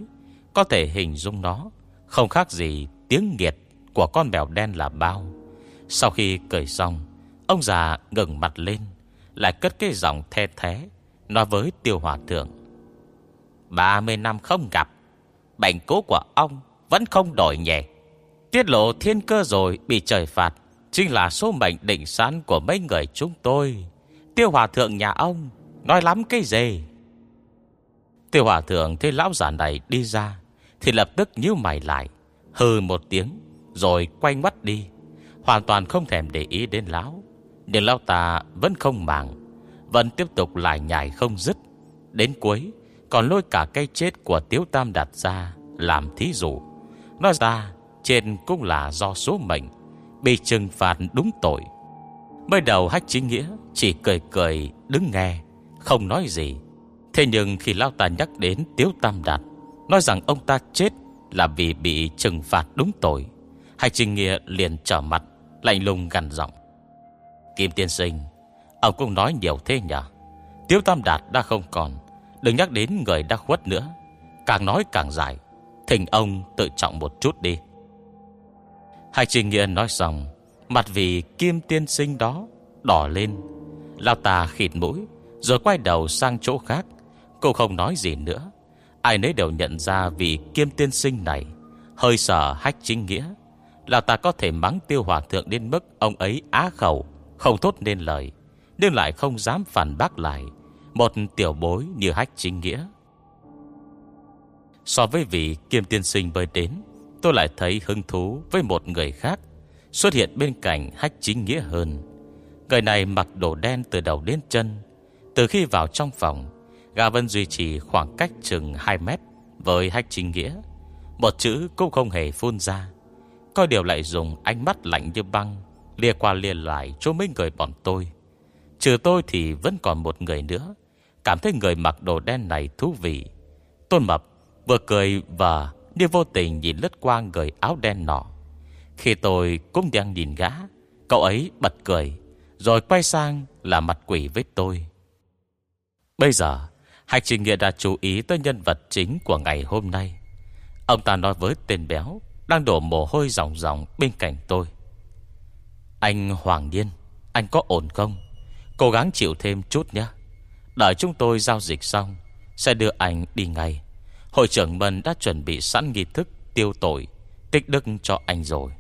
B: Có thể hình dung nó. Không khác gì tiếng nghiệt Của con mèo đen là bao. Sau khi cười xong, Ông già ngừng mặt lên, Lại cất cái giọng the thế Nói với tiêu hòa thượng. 30 năm không gặp, Bệnh cố của ông Vẫn không đổi nhẹ. Tiết lộ thiên cơ rồi bị trời phạt, Chính là số mệnh định sẵn của mấy người chúng tôi. Tiêu hòa thượng nhà ông Nói lắm cái gì? Tiêu hòa thượng thấy lão già này đi ra, Thì lập tức nhíu mày lại, Hừ một tiếng, Rồi quay mắt đi. Hoàn toàn không thèm để ý đến lão, Nhưng lão ta vẫn không màng, Vẫn tiếp tục lại nhảy không dứt. Đến cuối, Còn lôi cả cây chết của Tiếu Tam đặt ra Làm thí dụ. Nói ra, trên cũng là do số mệnh, Bị trừng phạt đúng tội. Mới đầu hách chính nghĩa Chỉ cười cười đứng nghe không nói gì. Thế nhưng khi Lao ta nhắc đến Tiếu Tam Đạt, Nói rằng ông ta chết Là vì bị trừng phạt đúng tội. Hai trình nghĩa liền trở mặt, Lạnh lùng gằn giọng. Kim tiên sinh, Ông cũng nói nhiều thế nhỉ? Tiếu Tam Đạt đã không còn, Đừng nhắc đến người đã khuất nữa. Càng nói càng dài, Thỉnh ông tự trọng một chút đi. Hai trình nghĩa nói xong, Mặt vì kim tiên sinh đó Đỏ lên. Lao ta khịt mũi rồi quay đầu sang chỗ khác. Cô không nói gì nữa. Ai nấy đều nhận ra vì kiêm tiên sinh này. Hơi sợ hách chính nghĩa. Là ta có thể mắng tiêu hòa thượng đến mức Ông ấy á khẩu, Không thốt nên lời. Nhưng lại không dám phản bác lại. Một tiểu bối như hách chính nghĩa. So với vị kiêm tiên sinh bơi đến, Tôi lại thấy hứng thú với một người khác, Xuất hiện bên cạnh hách chính nghĩa hơn. Người này mặc đồ đen từ đầu đến chân từ khi vào trong phòng Gà vẫn duy trì khoảng cách chừng 2 mét Với hách chính nghĩa. Một chữ cũng không hề phun ra. Coi điều lại dùng ánh mắt lạnh như băng lìa qua lìa lại chỗ mấy người bọn tôi. Trừ tôi thì vẫn còn một người nữa. Cảm thấy người mặc đồ đen này thú vị. Tôn Mập vừa cười và đi vô tình nhìn lướt qua người áo đen nọ. Khi tôi cũng đang nhìn gã, Cậu ấy bật cười, Rồi quay sang là mặt quỷ với tôi. Bây giờ Hạch Trình Nghĩa đã chú ý tới nhân vật chính của ngày hôm nay. Ông ta nói với tên béo Đang đổ mồ hôi ròng ròng bên cạnh tôi. Anh Hoàng Niên Anh có ổn không? Cố gắng chịu thêm chút nhé. Đợi chúng tôi giao dịch xong, Sẽ đưa anh đi ngay. Hội trưởng Mân đã chuẩn bị sẵn nghi thức tiêu tội, Tích đức cho anh rồi.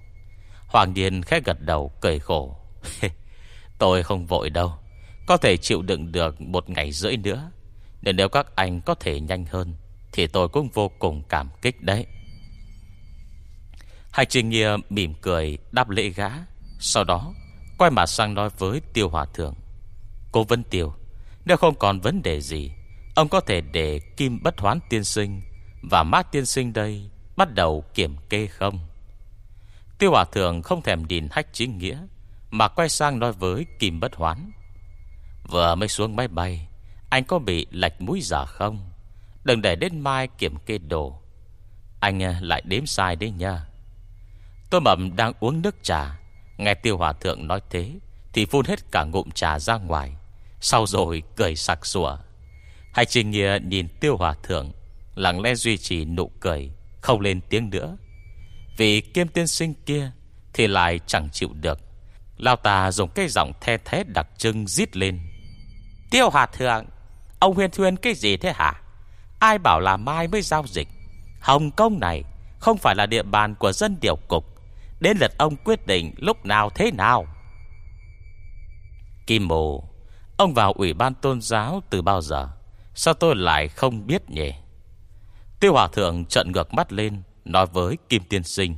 B: Hoàng Điên khẽ gật đầu, cười khổ. Tôi không vội đâu. Có thể chịu đựng được một ngày rưỡi nữa, Nên nếu các anh có thể nhanh hơn Thì tôi cũng vô cùng cảm kích đấy. Hai trình Nghia mỉm cười đáp lễ gã, Sau đó Quay mặt sang nói với tiêu hòa thượng, Cô Vân Tiêu, Nếu không còn vấn đề gì, Ông có thể để Kim Bất Hoán Tiên Sinh Và Mát Tiên Sinh đây Bắt đầu kiểm kê không? Tiêu Hòa Thượng không thèm nhìn hách chính nghĩa Mà quay sang nói với Kim Bất Hoán Vừa mới xuống máy bay, Anh có bị lệch mũi giả không? Đừng để đến mai kiểm kê đồ. Anh à, lại đếm sai đấy nha. Tôi mầm đang uống nước trà, Nghe tiêu hòa thượng nói thế, Thì phun hết cả ngụm trà ra ngoài. Sau rồi cười sặc sủa Hai trình nghĩa nhìn tiêu hòa thượng, Lặng lẽ duy trì nụ cười, Không lên tiếng nữa. Vì kiêm tiên sinh kia Thì lại chẳng chịu được. Lao tà dùng cái giọng the thế đặc trưng Giết lên. Tiêu Hà thượng, Ông huyền thuyền cái gì thế hả? Ai bảo là mai mới giao dịch? Hồng Kông này Không phải là địa bàn của dân điều cục. Đến lượt ông quyết định lúc nào thế nào? Kim Mù, Ông vào ủy ban tôn giáo từ bao giờ? Sao tôi lại không biết nhỉ? Tiêu Hòa Thượng trận ngược mắt lên, Nói với Kim Tiên Sinh.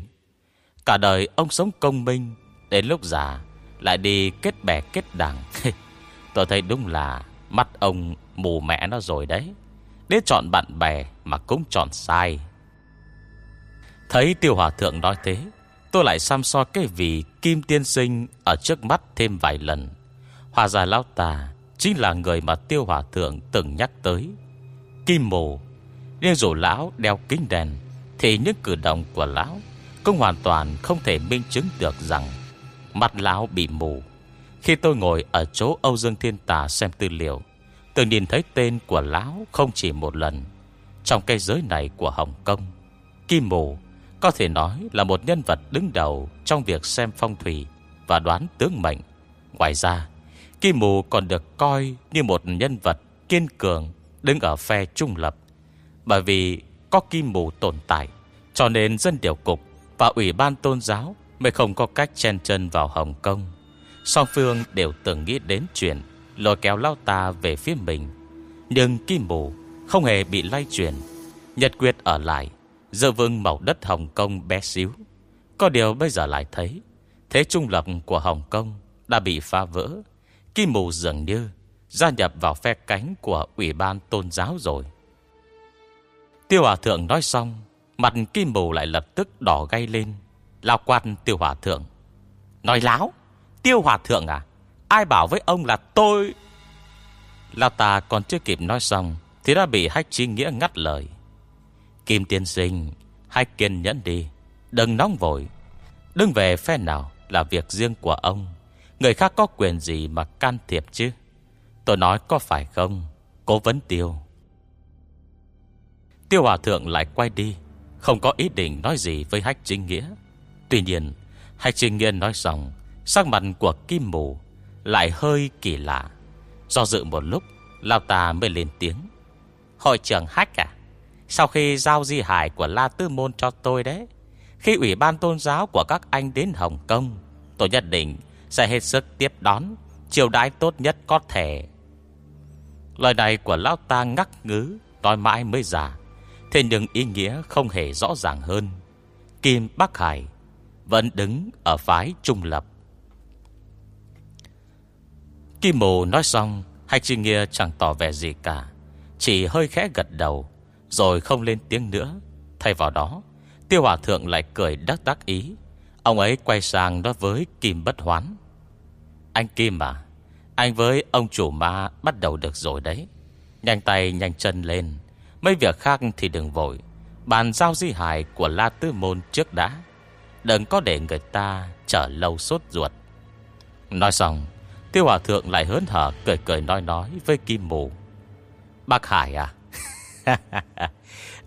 B: Cả đời ông sống công minh, Đến lúc già Lại đi kết bè kết đảng. Tôi thấy đúng là Mắt ông mù mẹ nó rồi đấy. Đến chọn bạn bè Mà cũng chọn sai. Thấy Tiêu Hòa Thượng nói thế, Tôi lại xăm so cái vị Kim Tiên Sinh Ở trước mắt thêm vài lần. Hòa giải lão tà Chính là người mà Tiêu Hòa Thượng từng nhắc tới. Kim Mù Nhưng dù lão đeo kính đèn, Thì những cử động của lão Cũng hoàn toàn không thể minh chứng được rằng Mặt lão bị mù. Khi tôi ngồi ở chỗ Âu Dương Thiên Tà xem tư liệu, tôi nhìn thấy tên của lão không chỉ một lần. Trong cây giới này của Hồng Kông, Kim Mù có thể nói là một nhân vật đứng đầu Trong việc xem phong thủy Và đoán tướng mệnh. Ngoài ra, Kim Mù còn được coi như một nhân vật kiên cường Đứng ở phe trung lập. Bởi vì có Kim Mù tồn tại, Cho nên dân điều cục Và ủy ban tôn giáo Mới không có cách chen chân vào Hồng Kông. Song phương đều từng nghĩ đến chuyện Lôi kéo lao ta về phía mình. Nhưng Kim Mù Không hề bị lay chuyển. Nhật Quyệt ở lại giờ vương màu đất Hồng Kông bé xíu. Có điều bây giờ lại thấy, Thế trung lập của Hồng Kông Đã bị phá vỡ. Kim mù dường như Gia nhập vào phe cánh của Ủy ban tôn giáo rồi. Tiêu Hòa Thượng nói xong, Mặt Kim Bù lại lập tức đỏ gay lên, Lao quan Tiêu Hòa Thượng. Nói láo! Tiêu Hòa Thượng à? Ai bảo với ông là tôi? Lao ta còn chưa kịp nói xong, Thì đã bị hách chi nghĩa ngắt lời. Kim tiên sinh Hãy kiên nhẫn đi, Đừng nóng vội. Đừng về phe nào là việc riêng của ông. Người khác có quyền gì mà can thiệp chứ? Tôi nói có phải không? Cố vấn tiêu. Tiêu Hòa Thượng lại quay đi, Không có ý định nói gì với Hách Trinh Nghĩa. Tuy nhiên Hách Trinh Nghĩa nói xong Sắc mặt của Kim Mù Lại hơi kỳ lạ. Do dự một lúc, Lao ta mới lên tiếng. Hội trưởng Hách à sau khi giao di hải của La Tư Môn cho tôi đấy, Khi ủy ban tôn giáo của các anh đến Hồng Kông, Tôi nhất định sẽ hết sức tiếp đón Chiều đái tốt nhất có thể. Lời này của Lão ta ngắc ngứ, Nói mãi mới già. Thế nhưng ý nghĩa không hề rõ ràng hơn. Kim Bắc Hải Vẫn đứng ở phái trung lập. Kim Mù nói xong Hạch chi nghe chẳng tỏ vẻ gì cả. Chỉ hơi khẽ gật đầu, rồi không lên tiếng nữa. Thay vào đó, Tiêu Hòa Thượng lại cười đắc đắc ý. Ông ấy quay sang nói với Kim Bất Hoán. Anh Kim à Anh với ông chủ ma bắt đầu được rồi đấy. Nhanh tay nhanh chân lên, Mấy việc khác thì đừng vội. Bàn giao di hài của La Tư Môn trước đã. Đừng có để người ta chờ lâu sốt ruột. Nói xong Tiêu Hòa Thượng lại hớn hở, Cười cười nói nói với Kim Mù. Bác Hải à?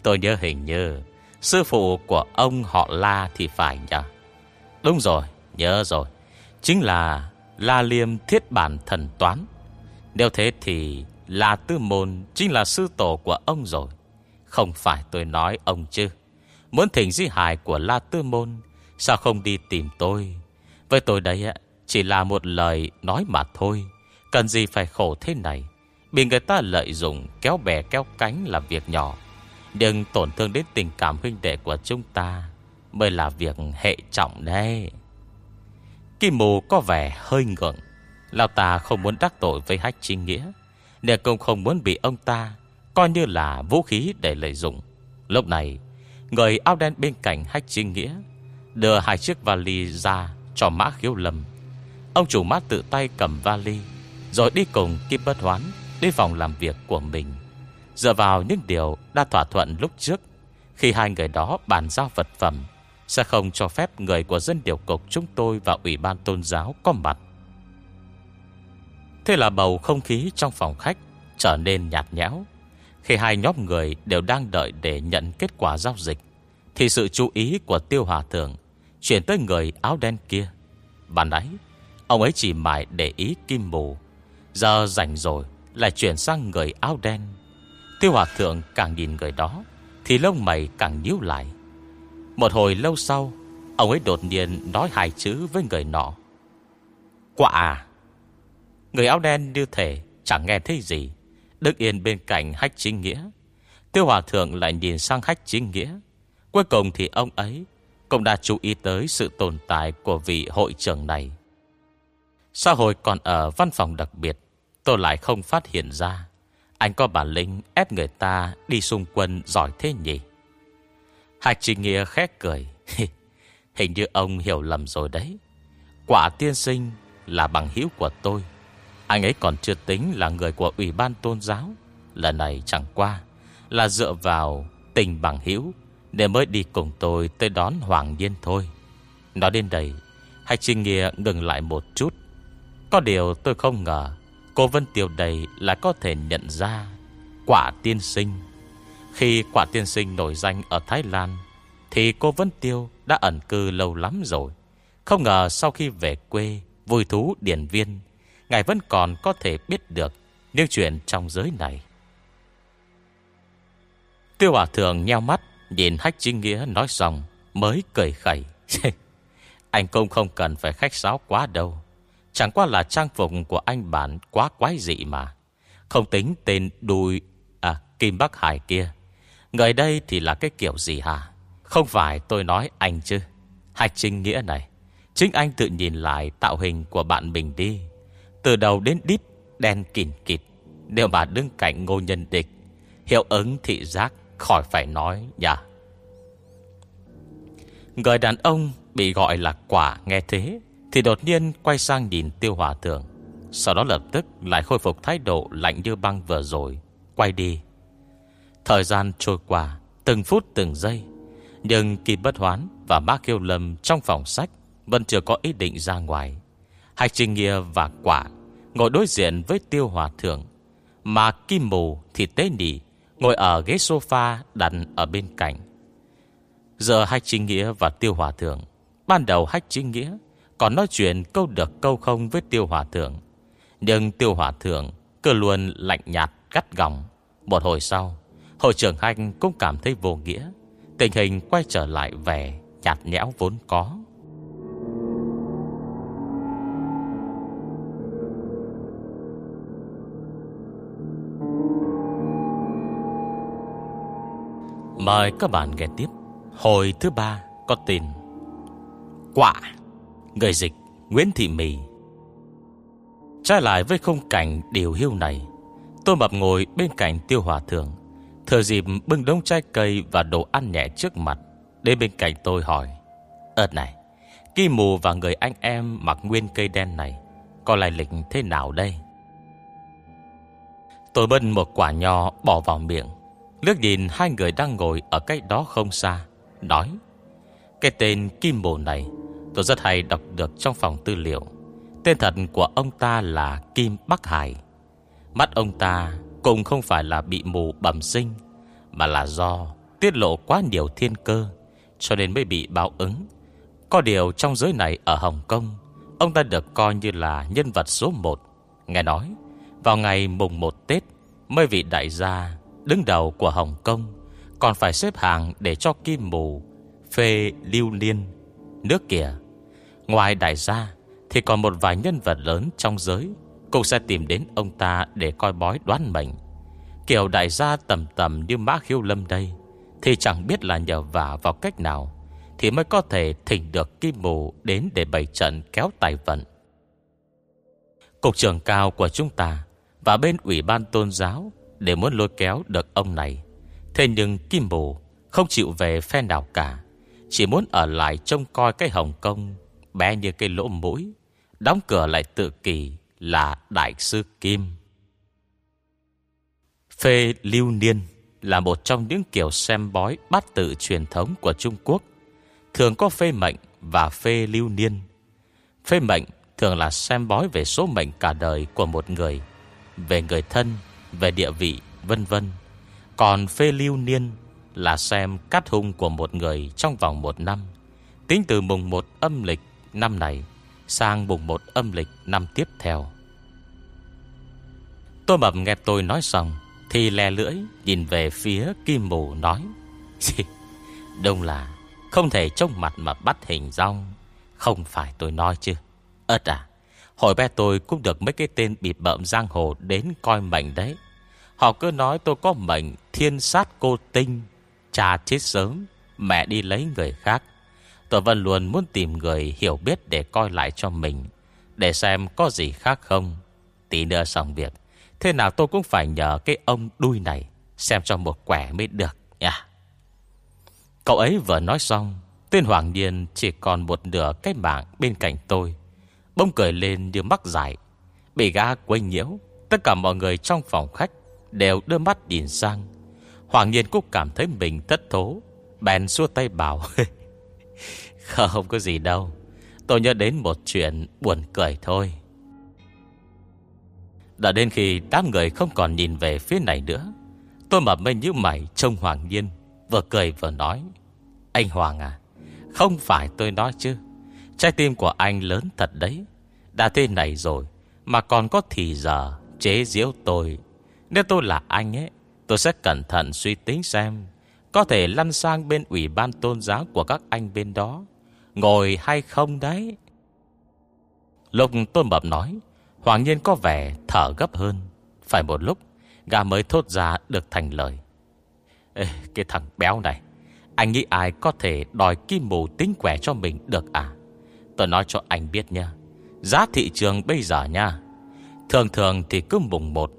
B: Tôi nhớ hình như Sư phụ của ông họ La thì phải nhỉ Đúng rồi, Nhớ rồi. Chính là La Liêm thiết bản thần toán. Nếu thế thì La Tư Môn Chính là sư tổ của ông rồi. Không phải tôi nói ông chứ. Muốn thỉnh di hài của La Tư Môn, Sao không đi tìm tôi? Với tôi đấy chỉ là một lời nói mà thôi. Cần gì phải khổ thế này? Bị người ta lợi dụng, kéo bè, kéo cánh là việc nhỏ. Đừng tổn thương đến tình cảm huynh đệ của chúng ta, Mới là việc hệ trọng đấy. Kim mù có vẻ hơi ngượng. Lão ta không muốn đắc tội với hách chính nghĩa, Nên cũng không muốn bị ông ta Coi như là vũ khí để lợi dụng. Lúc này, Người áo đen bên cạnh hách chính nghĩa Đưa hai chiếc vali ra cho mã khiếu lầm Ông chủ mát tự tay cầm vali, Rồi đi cùng Kim Bất Hoán đi phòng làm việc của mình. Dựa vào những điều đã thỏa thuận lúc trước, Khi hai người đó bàn giao vật phẩm, Sẽ không cho phép người của dân điều cục Chúng tôi và ủy ban tôn giáo có mặt. Thế là bầu không khí trong phòng khách Trở nên nhạt nhẽo. Khi hai nhóm người đều đang đợi Để nhận kết quả giao dịch, Thì sự chú ý của tiêu hòa thượng Chuyển tới người áo đen kia. Bạn ấy Ông ấy chỉ mãi để ý kim mù Giờ rảnh rồi, Lại chuyển sang người áo đen. Tiêu hòa thượng càng nhìn người đó, Thì lông mày càng nhíu lại. Một hồi lâu sau, Ông ấy đột nhiên nói hai chữ với người nọ. Quả à! Người áo đen như thể chẳng nghe thấy gì, Đứng yên bên cạnh hách chính nghĩa. Tiêu hòa thượng lại nhìn sang hách chính nghĩa. Cuối cùng thì ông ấy Cũng đã chú ý tới sự tồn tại Của vị hội trưởng này. Sao hồi còn ở văn phòng đặc biệt, Tôi lại không phát hiện ra. Anh có bản lĩnh ép người ta Đi xung quân giỏi thế nhỉ? Hạch Trình Nghĩa khét cười. Hình như ông hiểu lầm rồi đấy. Quả tiên sinh là bằng hữu của tôi. Anh ấy còn chưa tính là người của Ủy ban tôn giáo. Lần này chẳng qua Là dựa vào tình bằng hữu Để mới đi cùng tôi tới đón Hoàng Nhiên thôi. Nói đến đây Hạch Trình Nghĩa ngừng lại một chút có điều tôi không ngờ Cô Vân Tiểu Đầy là có thể nhận ra Quả tiên sinh. Khi quả tiên sinh nổi danh ở Thái Lan, Thì cô Vân Tiêu đã ẩn cư lâu lắm rồi. Không ngờ sau khi về quê, Vui thú điển viên, Ngài vẫn còn có thể biết được Những chuyện trong giới này. Tiêu Hòa Thượng nheo mắt, Nhìn Hách Chính Nghĩa nói xong, Mới cười khẩy. Anh cũng không cần phải khách sáo quá đâu. Chẳng qua là trang phục của anh bạn quá quái dị mà. Không tính tên đùi À Kim Bắc Hải kia. Người đây thì là cái kiểu gì hả? Không phải tôi nói anh chứ. Hạch trinh nghĩa này. Chính anh tự nhìn lại tạo hình của bạn mình đi. Từ đầu đến đít, Đen kìn kịt. Nếu mà đứng cạnh ngô nhân địch, Hiệu ứng thị giác khỏi phải nói nhỉ Người đàn ông bị gọi là quả nghe thế thì đột nhiên quay sang nhìn tiêu hòa thượng. Sau đó lập tức lại khôi phục thái độ lạnh như băng vừa rồi, Quay đi. Thời gian trôi qua, Từng phút từng giây, Nhưng kỳ Bất Hoán và Bác Kiêu Lâm trong phòng sách Vẫn chưa có ý định ra ngoài. Hai trinh Nghĩa và Quả Ngồi đối diện với Tiêu Hòa Thượng, Mà Kim Mù thì tế nỉ Ngồi ở ghế sofa đặt ở bên cạnh. Giờ hai trinh Nghĩa và Tiêu Hòa Thượng, Ban đầu Hách Trinh Nghĩa còn nói chuyện câu được câu không với tiêu hòa thượng. Nhưng tiêu hòa thượng Cứ luôn lạnh nhạt gắt gỏng. Một hồi sau, Hội trưởng Hanh cũng cảm thấy vô nghĩa. Tình hình quay trở lại vẻ Nhạt nhẽo vốn có. Mời các bạn nghe tiếp. Hồi thứ ba có tin. Quả. Người dịch Nguyễn Thị Mì. Trái lại với khung cảnh điều hiu này Tôi mập ngồi bên cạnh tiêu hòa thượng, Thừa dịp bưng đống trái cây Và đồ ăn nhẹ trước mặt, Đến bên cạnh tôi hỏi Ơt này, Kim mù và người anh em mặc nguyên cây đen này Có lại lịch thế nào đây? Tôi bưng một quả nho bỏ vào miệng Lước nhìn hai người đang ngồi Ở cách đó không xa, Nói, Cái tên Kim mù này Tôi rất hay đọc được trong phòng tư liệu. Tên thật của ông ta là Kim Bắc Hải. Mắt ông ta cũng không phải là bị mù bẩm sinh, Mà là do tiết lộ quá nhiều thiên cơ, Cho nên mới bị báo ứng. Có điều trong giới này ở Hồng Kông, Ông ta được coi như là nhân vật số 1 Nghe nói, Vào ngày mùng 1 Tết Mới vị đại gia đứng đầu của Hồng Kông Còn phải xếp hàng để cho Kim Mù Phê lưu liên Nước kìa. Ngoài đại gia, Thì còn một vài nhân vật lớn trong giới. Cũng sẽ tìm đến ông ta để coi bói đoán mệnh. Kiểu đại gia tầm tầm như Mã Khiêu Lâm đây, Thì chẳng biết là nhờ vả vào cách nào, Thì mới có thể thỉnh được kim mù Đến để bày trận kéo tài vận. Cục trưởng cao của chúng ta Và bên ủy ban tôn giáo Để muốn lôi kéo được ông này. Thế nhưng kim mù Không chịu về phe nào cả, Chỉ muốn ở lại trông coi cái Hồng Kông Bé như cây lỗ mũi Đóng cửa lại tự kỳ Là Đại sư Kim. Phê Lưu Niên Là một trong những kiểu xem bói bát tự truyền thống của Trung Quốc Thường có phê mệnh và phê lưu niên. Phê mệnh thường là xem bói về số mệnh cả đời của một người Về người thân, về địa vị, vân vân. Còn phê lưu niên là xem cát hung của một người trong vòng một năm Tính từ mùng 1 âm lịch năm này, Sang mùng 1 âm lịch năm tiếp theo. Tôi mập nghe tôi nói xong, Thì lè lưỡi nhìn về phía kim mù nói Đông là không thể trông mặt mà bắt hình rong Không phải tôi nói chứ. Ất à Hồi bé tôi cũng được mấy cái tên bịp bợm giang hồ Đến coi mệnh đấy. Họ cứ nói tôi có mệnh thiên sát cô tinh, Cha chết sớm, Mẹ đi lấy người khác. Tôi vẫn luôn muốn tìm người hiểu biết Để coi lại cho mình. Để xem có gì khác không. Tí nữa xong việc. Thế nào tôi cũng phải nhờ cái ông đuôi này Xem cho một quẻ mới được nha Cậu ấy vừa nói xong, Tên Hoàng Niên chỉ còn một nửa cái mạng bên cạnh tôi. Bông cười lên như mắc giải Bị gã quấy nhiễu, Tất cả mọi người trong phòng khách Đều đưa mắt nhìn sang. Hoàng Nhiên cũng cảm thấy mình thất thố, Bèn xua tay bảo Không có gì đâu. Tôi nhớ đến một chuyện buồn cười thôi. Đã đến khi đám người không còn nhìn về phía này nữa, Tôi mập mê như mày trông Hoàng Nhiên, Vừa cười vừa nói, Anh Hoàng à Không phải tôi nói chứ. Trái tim của anh lớn thật đấy. Đã thế này rồi Mà còn có thì giờ chế giễu tôi. Nếu tôi là anh ấy, Tôi sẽ cẩn thận suy tính xem. Có thể lăn sang bên ủy ban tôn giáo Của các anh bên đó. Ngồi hay không đấy? Lục tôn mập nói Hoàng nhiên có vẻ thở gấp hơn. Phải một lúc Gà mới thốt ra được thành lời. Ê, Cái thằng béo này Anh nghĩ ai có thể đòi kim mù tính quẻ cho mình được à? Tôi nói cho anh biết nha Giá thị trường bây giờ nha Thường thường thì cứ mùng 1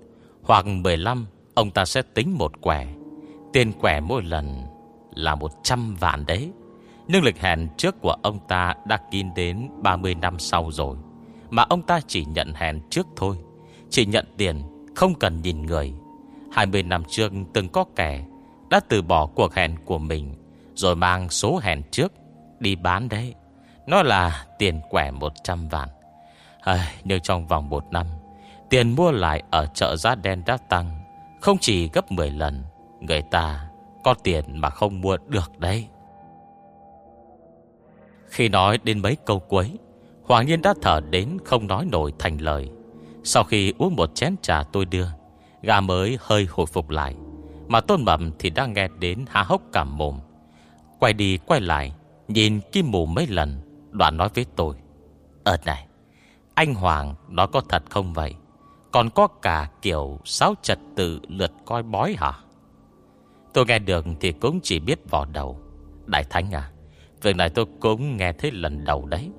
B: Hoặc 15 Ông ta sẽ tính một quẻ. Tiền quẻ mỗi lần là 100 vạn đấy. Nhưng lịch hẹn trước của ông ta đã kín đến 30 năm sau rồi Mà ông ta chỉ nhận hẹn trước thôi Chỉ nhận tiền Không cần nhìn người. 20 năm trước từng có kẻ Đã từ bỏ cuộc hẹn của mình Rồi mang số hẹn trước Đi bán đấy. Nó là tiền quẻ 100 vạn. À, Nhưng trong vòng một năm Tiền mua lại ở chợ giá đen đã tăng Không chỉ gấp 10 lần Người ta có tiền mà không mua được đấy. Khi nói đến mấy câu cuối, Hoàng Nhiên đã thở đến không nói nổi thành lời. Sau khi uống một chén trà tôi đưa Gà mới hơi hồi phục lại, Mà tôn mầm thì đang nghe đến há hốc cả mồm. Quay đi quay lại, Nhìn kim mù mấy lần, Đoạn nói với tôi Ờ này, Anh Hoàng nó có thật không vậy? Còn có cả kiểu Sáu trật tự lượt coi bói hả? Tôi nghe được thì cũng chỉ biết vò đầu. Đại Thánh à Việc này tôi cũng nghe thấy lần đầu đấy.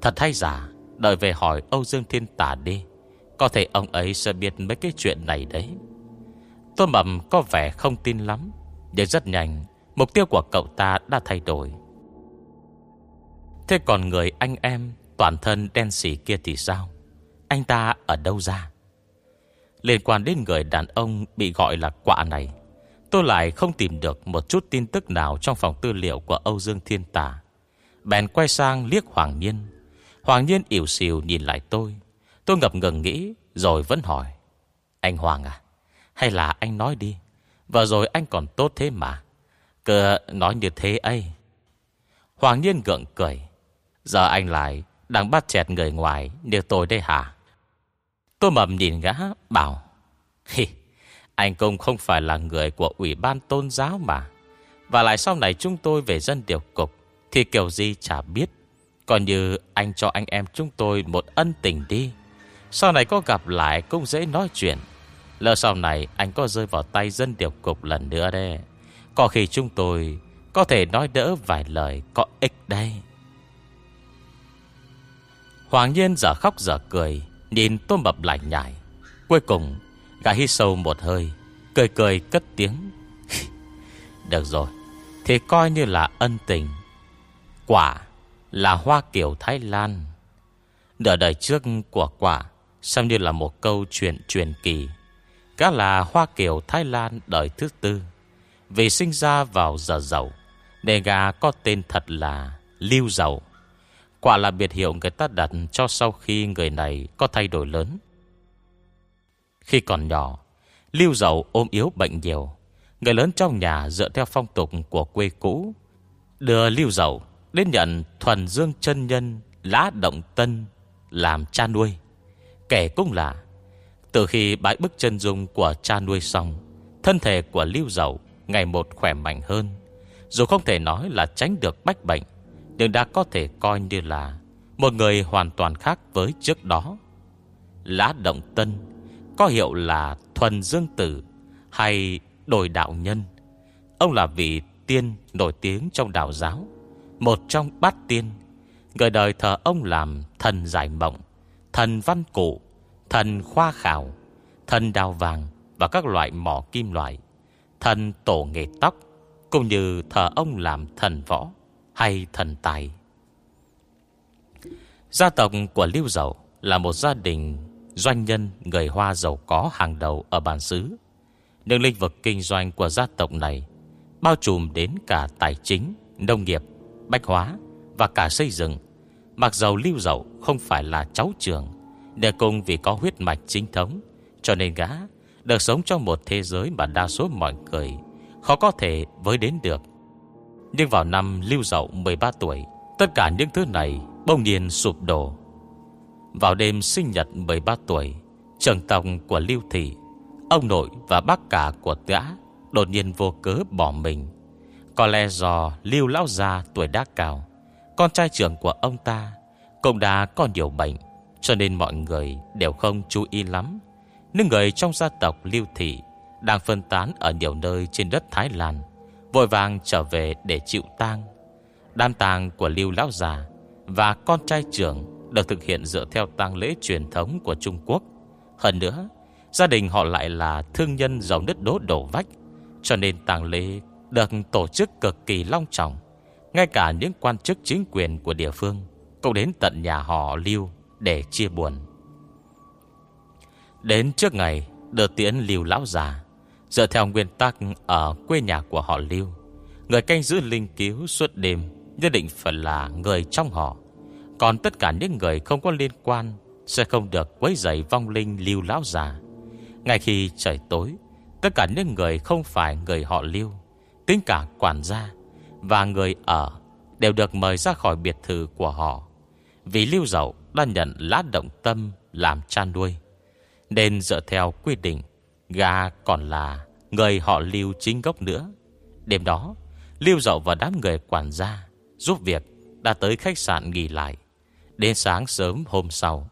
B: Thật hay giả Đợi về hỏi Âu Dương Thiên Tả đi. Có thể ông ấy sẽ biết mấy cái chuyện này đấy. Tôi mầm có vẻ không tin lắm, Nhưng rất nhanh, Mục tiêu của cậu ta đã thay đổi. Thế còn người anh em, Toàn thân đen xỉ kia thì sao? Anh ta ở đâu ra? Liên quan đến người đàn ông Bị gọi là quạ này Tôi lại không tìm được một chút tin tức nào Trong phòng tư liệu của Âu Dương Thiên Tà. Bèn quay sang liếc Hoàng Nhiên. Hoàng Nhiên ỉu xìu nhìn lại tôi. Tôi ngập ngừng nghĩ, Rồi vẫn hỏi. Anh Hoàng à Hay là anh nói đi. Và rồi anh còn tốt thế mà. Cứ nói như thế ấy. Hoàng Nhiên gượng cười. Giờ anh lại đang bắt chẹt người ngoài Như tôi đây hả? Tôi mầm nhìn gã, bảo, Hì anh cũng không phải là người của Ủy ban tôn giáo mà. Và lại sau này chúng tôi về dân điều cục, Thì kiểu gì chả biết. Còn như anh cho anh em chúng tôi một ân tình đi. Sau này có gặp lại cũng dễ nói chuyện. Lỡ sau này anh có rơi vào tay dân điều cục lần nữa đấy. Có khi chúng tôi Có thể nói đỡ vài lời có ích đây Hoàng nhiên giờ khóc giờ cười, Nhìn tôm mập lại nhảy Cuối cùng Gã hít sâu một hơi, Cười cười cất tiếng. Được rồi, Thì coi như là ân tình. Quả là hoa kiểu Thái Lan. Nửa đời trước của quả, Xem như là một câu chuyện truyền kỳ. Các là Hoa Kiều Thái Lan đời thứ tư. Vì sinh ra vào giờ giàu, Nên gà có tên thật là Lưu giàu. Quả là biệt hiệu người ta đặt cho sau khi người này có thay đổi lớn. Khi còn nhỏ, Lưu dầu ôm yếu bệnh nhiều. Người lớn trong nhà dựa theo phong tục của quê cũ, Đưa Lưu dầu đến nhận thuần dương chân nhân Lá Động Tân làm cha nuôi. Kể cũng là, Từ khi bãi bức chân dung của cha nuôi xong, Thân thể của Lưu dầu Ngày một khỏe mạnh hơn. Dù không thể nói là tránh được bách bệnh, Nhưng đã có thể coi như là Một người hoàn toàn khác với trước đó. Lá Động Tân có hiệu là Thuần Dương Tử Hay đồi Đạo Nhân. Ông là vị tiên nổi tiếng trong đạo giáo, Một trong bát tiên. Người đời thờ ông làm thần giải mộng, Thần văn cụ, Thần khoa khảo, Thần đào vàng Và các loại mỏ kim loại, Thần tổ nghề tóc, Cũng như thờ ông làm thần võ Hay thần tài. Gia tộc của Lưu Dậu Là một gia đình Doanh nhân người Hoa giàu có hàng đầu Ở bản xứ. Nhưng lĩnh vực kinh doanh của gia tộc này Bao trùm đến cả tài chính Nông nghiệp, bách hóa Và cả xây dựng. Mặc dầu Lưu Dậu không phải là cháu trưởng Để cùng vì có huyết mạch chính thống Cho nên gã Được sống trong một thế giới mà đa số mọi người Khó có thể với đến được. Nhưng vào năm Lưu Dậu 13 tuổi Tất cả những thứ này bỗng nhiên sụp đổ. Vào đêm sinh nhật 13 tuổi, Trưởng tòng của Lưu Thị, Ông nội và bác cả của gã Đột nhiên vô cớ bỏ mình. Có lẽ do Lưu Lão Gia tuổi đã cao, Con trai trưởng của ông ta Cũng đã có nhiều bệnh, Cho nên mọi người đều không chú ý lắm. Nhưng người trong gia tộc Lưu Thị Đang phân tán ở nhiều nơi trên đất Thái Lan, Vội vàng trở về để chịu tang. Đám tang của Lưu Lão Già Và con trai trưởng được thực hiện dựa theo tang lễ truyền thống của Trung Quốc. Hơn nữa, Gia đình họ lại là thương nhân giàu nứt đố đổ vách, Cho nên tang lễ được tổ chức cực kỳ long trọng. Ngay cả những quan chức chính quyền của địa phương Cũng đến tận nhà họ Lưu Để chia buồn. Đến trước ngày, Đưa tiễn Lưu Lão Già, Dựa theo nguyên tắc ở quê nhà của họ Lưu, Người canh giữ linh cứu suốt đêm Nhất định phải là người trong họ. Còn tất cả những người không có liên quan Sẽ không được quấy rầy vong linh Lưu Lão Già. Ngay khi trời tối, Tất cả những người không phải người họ Lưu, Tính cả quản gia Và người ở Đều được mời ra khỏi biệt thự của họ. Vì Lưu Dậu đã nhận lá động tâm Làm cha nuôi, Nên dựa theo quy định, Gà còn là người họ Lưu chính gốc nữa. Đêm đó, Lưu Dậu và đám người quản gia Giúp việc đã tới khách sạn nghỉ lại. Đến sáng sớm hôm sau.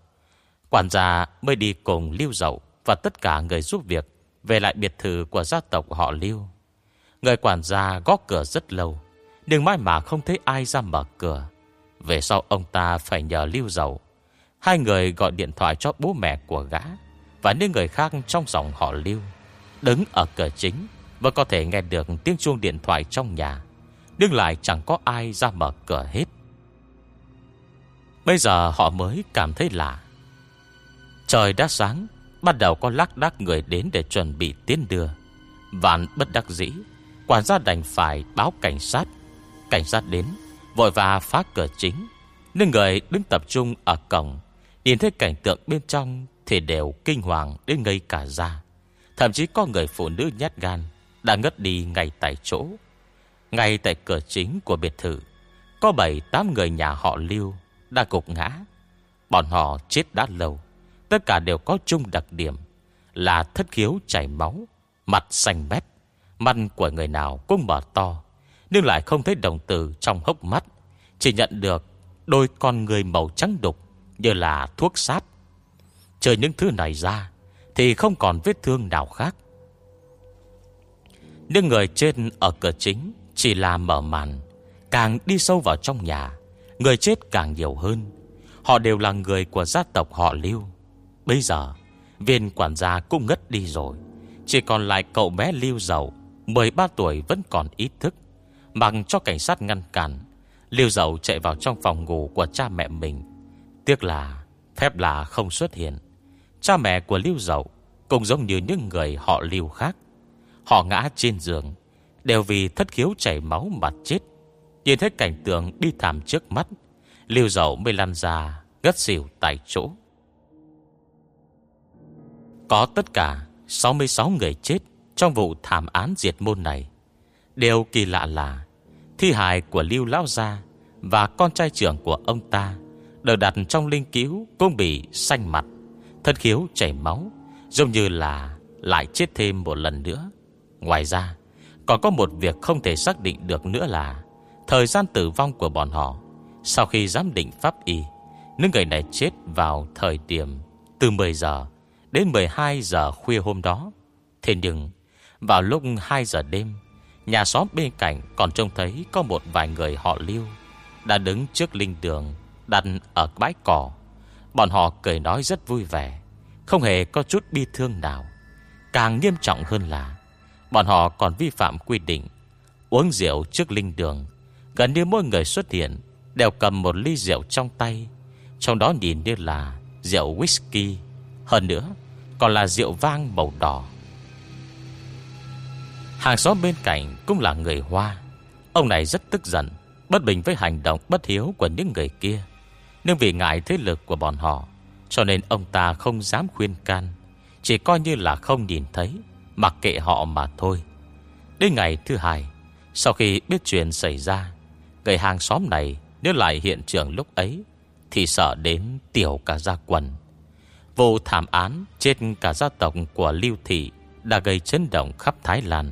B: Quản gia mới đi cùng Lưu Dậu Và tất cả người giúp việc Về lại biệt thự của gia tộc họ Lưu. Người quản gia gõ cửa rất lâu, Nhưng mãi mà không thấy ai ra mở cửa. Về sau ông ta phải nhờ Lưu Dậu. Hai người gọi điện thoại cho bố mẹ của gã Và những người khác trong dòng họ Lưu. Đứng ở cửa chính và có thể nghe được tiếng chuông điện thoại trong nhà, Nhưng lại chẳng có ai ra mở cửa hết. Bây giờ họ mới cảm thấy lạ. Trời đã sáng, Bắt đầu có lắc đắc người đến để chuẩn bị tiến đưa. Vạn bất đắc dĩ, Quản gia đành phải báo cảnh sát. Cảnh sát đến, Vội và phá cửa chính. Nhưng người đứng tập trung ở cổng, Nhìn thấy cảnh tượng bên trong Thì đều kinh hoàng đến ngây cả ra Thậm chí có người phụ nữ nhát gan Đã ngất đi ngay tại chỗ. Ngay tại cửa chính của biệt thự, Có 7-8 người nhà họ Lưu đã gục ngã. Bọn họ chết đã lâu. Tất cả đều có chung đặc điểm. Là thất khiếu chảy máu, Mặt xanh mét. Mặt của người nào cũng mở to, Nhưng lại không thấy đồng tử trong hốc mắt. Chỉ nhận được đôi con người màu trắng đục Như là thuốc sát. Trời những thứ này ra, Thì không còn vết thương nào khác. Nhưng người trên ở cửa chính Chỉ là mở màn, Càng đi sâu vào trong nhà. Người chết càng nhiều hơn. Họ đều là người của gia tộc họ Lưu. Bây giờ, Viên quản gia cũng ngất đi rồi. Chỉ còn lại cậu bé Lưu Dậu 13 tuổi vẫn còn ý thức. Mặc cho cảnh sát ngăn cản, Lưu Dậu chạy vào trong phòng ngủ của cha mẹ mình. Tiếc là, Phép là không xuất hiện. Cha mẹ của Lưu Dậu Cũng giống như những người họ Lưu khác. Họ ngã trên giường, Đều vì thất khiếu chảy máu mà chết. Nhìn thấy cảnh tượng bi thảm trước mắt, Lưu dầu mới lăn ra, Ngất xỉu tại chỗ. Có tất cả 66 người chết Trong vụ thảm án diệt môn này. Điều kỳ lạ là, Thi hài của Lưu Lão Gia Và con trai trưởng của ông ta Được đặt trong linh cứu Cũng bị xanh mặt, Thân khiếu chảy máu, Giống như là lại chết thêm một lần nữa. Ngoài ra, Còn có một việc không thể xác định được nữa là Thời gian tử vong của bọn họ. Sau khi giám định pháp y Những người này chết vào thời điểm Từ 10 giờ Đến 12 giờ khuya hôm đó. Thế nhưng, Vào lúc 2 giờ đêm, Nhà xóm bên cạnh còn trông thấy Có một vài người họ lưu Đã đứng trước linh đường, Đặt ở bãi cỏ. Bọn họ cười nói rất vui vẻ, Không hề có chút bi thương nào. Càng nghiêm trọng hơn là, Bọn họ còn vi phạm quy định Uống rượu trước linh đường Gần như mỗi người xuất hiện Đều cầm một ly rượu trong tay. Trong đó nhìn như là rượu whisky, Hơn nữa Còn là rượu vang màu đỏ. Hàng xóm bên cạnh cũng là người Hoa. Ông này rất tức giận, Bất bình với hành động bất hiếu của những người kia. Nhưng vì ngại thế lực của bọn họ, Cho nên ông ta không dám khuyên can. Chỉ coi như là không nhìn thấy, Mặc kệ họ mà thôi. Đến ngày thứ hai, Sau khi biết chuyện xảy ra Cây hàng xóm này Nếu lại hiện trường lúc ấy Thì sợ đến tiểu cả gia quần. Vụ thảm án trên cả gia tộc của Lưu Thị Đã gây chấn động khắp Thái Lan.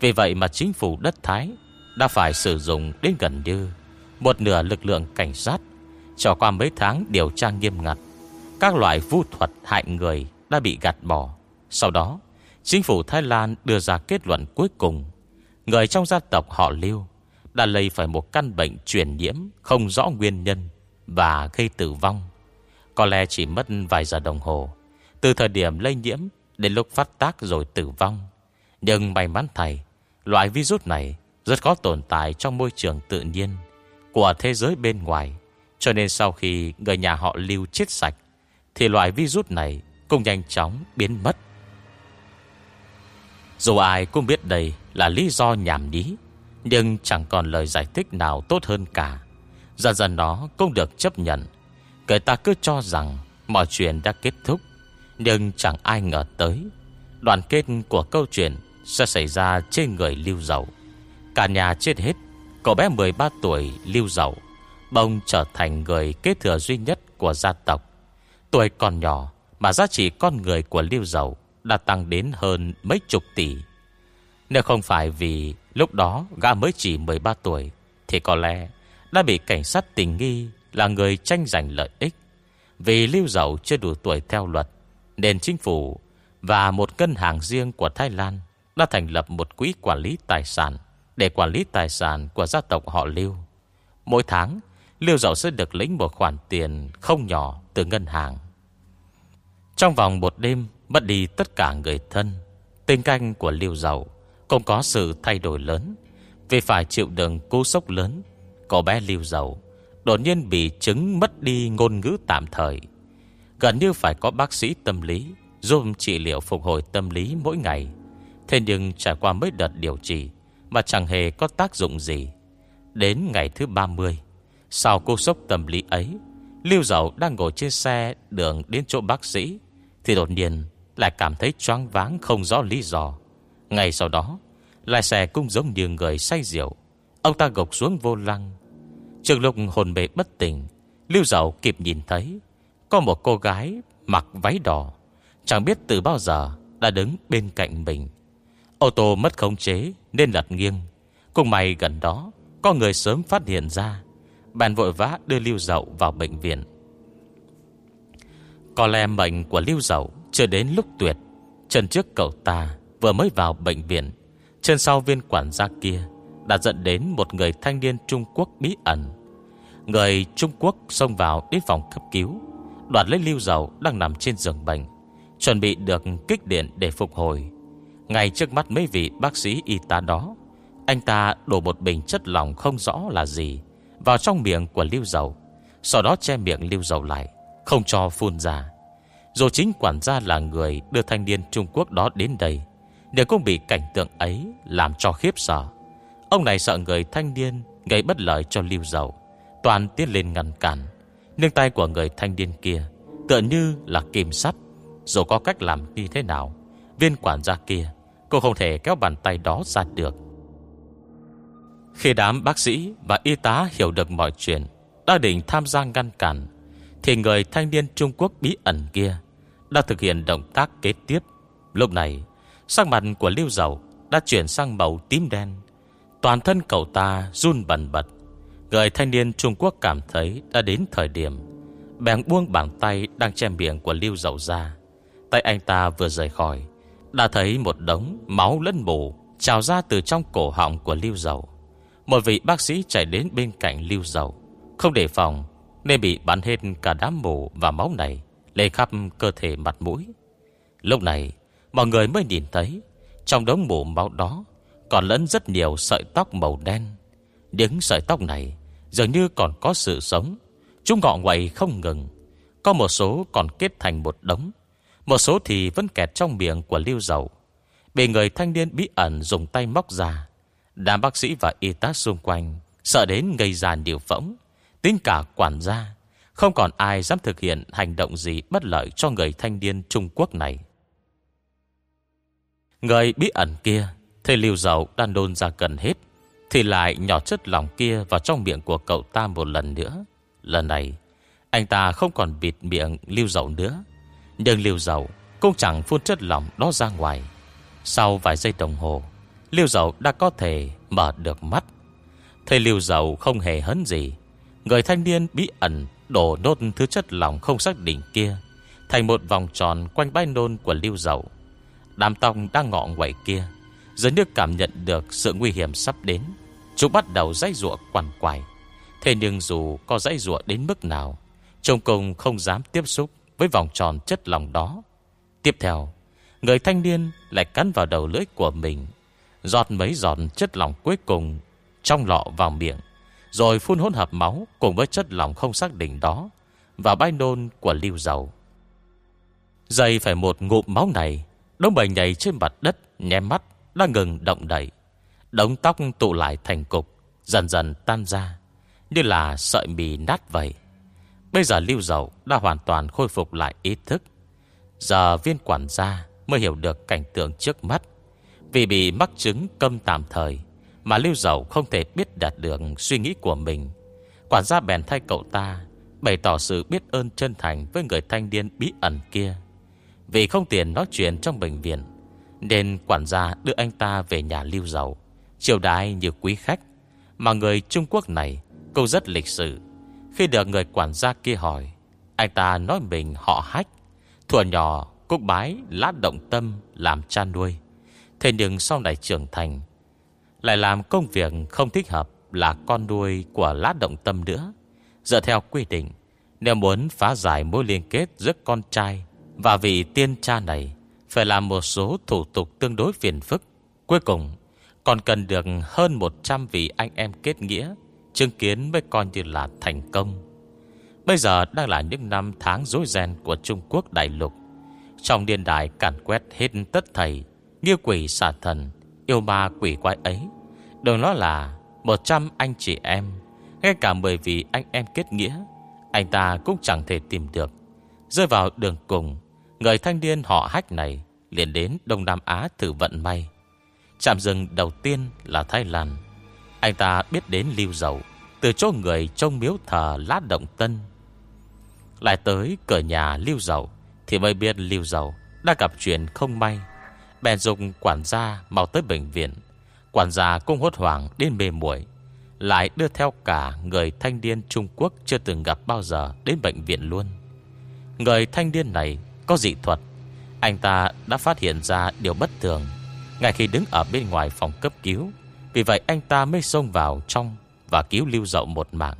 B: Vì vậy mà chính phủ đất Thái Đã phải sử dụng đến gần như Một nửa lực lượng cảnh sát Cho qua mấy tháng điều tra nghiêm ngặt. Các loại vu thuật hại người Đã bị gạt bỏ. Sau đó, Chính phủ Thái Lan đưa ra kết luận cuối cùng. Người trong gia tộc họ Lưu đã lây phải một căn bệnh truyền nhiễm Không rõ nguyên nhân Và gây tử vong. Có lẽ chỉ mất vài giờ đồng hồ. Từ thời điểm lây nhiễm Đến lúc phát tác rồi tử vong. Nhưng may mắn thầy Loại virus này rất khó tồn tại Trong môi trường tự nhiên Của thế giới bên ngoài. Cho nên sau khi người nhà họ lưu chết sạch, Thì loại virus này Cũng nhanh chóng biến mất. Dù ai cũng biết đây là lý do nhảm nhí nhưng chẳng còn lời giải thích nào tốt hơn cả. Dần dần nó cũng được chấp nhận. Người ta cứ cho rằng Mọi chuyện đã kết thúc, Nhưng chẳng ai ngờ tới, Đoàn kết của câu chuyện Sẽ xảy ra trên người lưu dậu. Cả nhà chết hết, Cậu bé 13 tuổi lưu dậu Bông trở thành người kế thừa duy nhất của gia tộc. Tuổi còn nhỏ Mà giá trị con người của lưu dậu đã tăng đến hơn mấy chục tỷ. Nếu không phải vì lúc đó gã mới chỉ 13 tuổi, thì có lẽ đã bị cảnh sát tình nghi là người tranh giành lợi ích. Vì lưu dậu chưa đủ tuổi theo luật, nên chính phủ và một ngân hàng riêng của Thái Lan đã thành lập một quỹ quản lý tài sản để quản lý tài sản của gia tộc họ Lưu. Mỗi tháng, Lưu Dậu sẽ được lĩnh một khoản tiền không nhỏ từ ngân hàng. Trong vòng một đêm, Mất đi tất cả người thân Tình canh của Lưu Dậu cũng có sự thay đổi lớn. Vì phải chịu đựng cú sốc lớn Cô bé lưu dầu, Đột nhiên bị chứng mất đi ngôn ngữ tạm thời. Gần như phải có bác sĩ tâm lý Giúp trị liệu phục hồi tâm lý mỗi ngày. Thế nhưng trải qua mấy đợt điều trị Mà chẳng hề có tác dụng gì. Đến ngày thứ 30 Sau cú sốc tâm lý ấy, Lưu Dậu đang ngồi trên xe đường đến chỗ bác sĩ Thì đột nhiên lại cảm thấy choáng váng không rõ lý do. Ngay sau đó, lái xe cũng giống như người say rượu. Ông ta gục xuống vô lăng. Trường lục hồn bề bất tỉnh, Lưu dậu kịp nhìn thấy, Có một cô gái mặc váy đỏ, Chẳng biết từ bao giờ Đã đứng bên cạnh mình. Ô tô mất khống chế nên lật nghiêng. Cùng may gần đó, Có người sớm phát hiện ra. Bạn vội vã đưa Lưu Dậu vào bệnh viện. Có lẽ mệnh của Lưu Dậu chưa đến lúc tuyệt. Chân trước cậu ta vừa mới vào bệnh viện. Trên sau viên quản gia kia Đã dẫn đến một người thanh niên Trung Quốc bí ẩn. Người Trung Quốc xông vào đến phòng cấp cứu, Đoạt lấy lưu dầu đang nằm trên giường bệnh, Chuẩn bị được kích điện để phục hồi. Ngay trước mắt mấy vị bác sĩ y tá đó, Anh ta đổ một bình chất lỏng không rõ là gì Vào trong miệng của lưu dầu, Sau đó che miệng lưu dầu lại, Không cho phun ra. Dù chính quản gia là người đưa thanh niên Trung Quốc đó đến đây Đều cũng bị cảnh tượng ấy làm cho khiếp sợ. Ông này sợ người thanh niên Gây bất lợi cho lưu dầu. Toàn tiến lên ngăn cản. Nhưng tay của người thanh niên kia Tựa như là kìm sắt. Dù có cách làm như thế nào, Viên quản gia kia Cô không thể kéo bàn tay đó ra được. Khi đám bác sĩ và y tá hiểu được mọi chuyện, Đã định tham gia ngăn cản, Thì người thanh niên Trung Quốc bí ẩn kia Đã thực hiện động tác kế tiếp. Lúc này Sắc mặt của Lưu Dầu Đã chuyển sang màu tím đen. Toàn thân cậu ta run bần bật. Người thanh niên Trung Quốc cảm thấy Đã đến thời điểm. Bèn buông bàn tay đang che miệng của Lưu Dầu ra. Tay anh ta vừa rời khỏi, Đã thấy một đống máu lẫn mù Trào ra từ trong cổ họng của Lưu Dầu Một vị bác sĩ chạy đến bên cạnh Lưu Dầu Không đề phòng Nên bị bắn hết cả đám mù và máu này Lên khắp cơ thể mặt mũi. Lúc này Mọi người mới nhìn thấy, Trong đống mù máu đó Còn lẫn rất nhiều sợi tóc màu đen. Những sợi tóc này Dường như còn có sự sống. Chúng ngọ ngoại không ngừng. Có một số còn kết thành một đống. Một số thì vẫn kẹt trong miệng của lưu dầu Bị người thanh niên bí ẩn dùng tay móc ra. Đám bác sĩ và y tá xung quanh Sợ đến gây giàn điều phóng Tính cả quản gia, Không còn ai dám thực hiện hành động gì bất lợi cho người thanh niên Trung Quốc này. Người bí ẩn kia Thấy liều dầu đang đôn ra gần hết, Thì lại nhỏ chất lòng kia Vào trong miệng của cậu ta một lần nữa. Lần này, Anh ta không còn bịt miệng lưu dầu nữa. Nhưng lưu dầu Cũng chẳng phun chất lòng đó ra ngoài. Sau vài giây đồng hồ, Lưu dầu đã có thể mở được mắt. Thấy lưu dầu không hề hấn gì. Người thanh niên bí ẩn Đổ nốt thứ chất lòng không xác định kia, Thành một vòng tròn quanh bãi nôn của lưu dầu Đám tông đang ngọ ngoài kia Dưới nước cảm nhận được sự nguy hiểm sắp đến. Chúng bắt đầu dãy ruộng quằn quài Thế nhưng dù có dãy ruộng đến mức nào Trông cùng không dám tiếp xúc Với vòng tròn chất lòng đó. Tiếp theo, Người thanh niên lại cắn vào đầu lưỡi của mình, Giọt mấy giọt chất lỏng cuối cùng Trong lọ vào miệng, Rồi phun hỗn hợp máu Cùng với chất lỏng không xác định đó Vào bãi nôn của lưu dầu. Dày phải một ngụm máu này Đống bầy nhảy trên mặt đất Nhém mắt, đã ngừng động đẩy Đống tóc tụ lại thành cục, Dần dần tan ra, Như là sợi mì nát vậy. Bây giờ lưu dầu đã hoàn toàn khôi phục lại ý thức. Giờ viên quản gia Mới hiểu được cảnh tượng trước mắt. Vì bị mắc chứng câm tạm thời, Mà lưu dầu không thể biết đạt được Suy nghĩ của mình. Quản gia bèn thay cậu ta Bày tỏ sự biết ơn chân thành Với người thanh niên bí ẩn kia vì không tiền nói chuyện trong bệnh viện, Nên quản gia đưa anh ta về nhà lưu dầu chiều đái như quý khách. Mà người Trung Quốc này, Câu rất lịch sự. Khi được người quản gia kia hỏi, Anh ta nói mình họ hách. Thuở nhỏ, cúc bái lát động tâm, Làm cha nuôi. Thế nhưng sau này trưởng thành, Lại làm công việc không thích hợp Là con nuôi của lát động tâm nữa. Dựa theo quy định, Nếu muốn phá giải mối liên kết giữa con trai và vì tiên cha này, Phải làm một số thủ tục tương đối phiền phức. Cuối cùng, Còn cần được hơn 100 vị anh em kết nghĩa, Chứng kiến mới coi như là thành công. Bây giờ đang là những năm tháng rối ren của Trung Quốc đại lục. Trong niên đại càn quét hết tất thầy nghiêu quỷ xà thần, Yêu ma quỷ quái ấy, Đừng nói là 100 anh chị em, Ngay cả 10 vị anh em kết nghĩa, Anh ta cũng chẳng thể tìm được. Rơi vào đường cùng Người thanh niên họ hách này liền đến Đông Nam Á thử vận may. Chạm rừng đầu tiên là Thái Lan. Anh ta biết đến lưu dầu từ chỗ người trong miếu thờ lát động tân. Lại tới cửa nhà lưu dầu thì mới biết lưu dầu đã gặp chuyện không may. Bèn dùng quản gia mau tới bệnh viện. Quản gia cũng hốt hoảng đến mê muội, Lại đưa theo cả người thanh niên Trung Quốc chưa từng gặp bao giờ đến bệnh viện luôn. Người thanh niên này có dị thuật. Anh ta đã phát hiện ra điều bất thường. Ngay khi đứng ở bên ngoài phòng cấp cứu, Vì vậy anh ta mới xông vào trong Và cứu lưu dậu một mạng.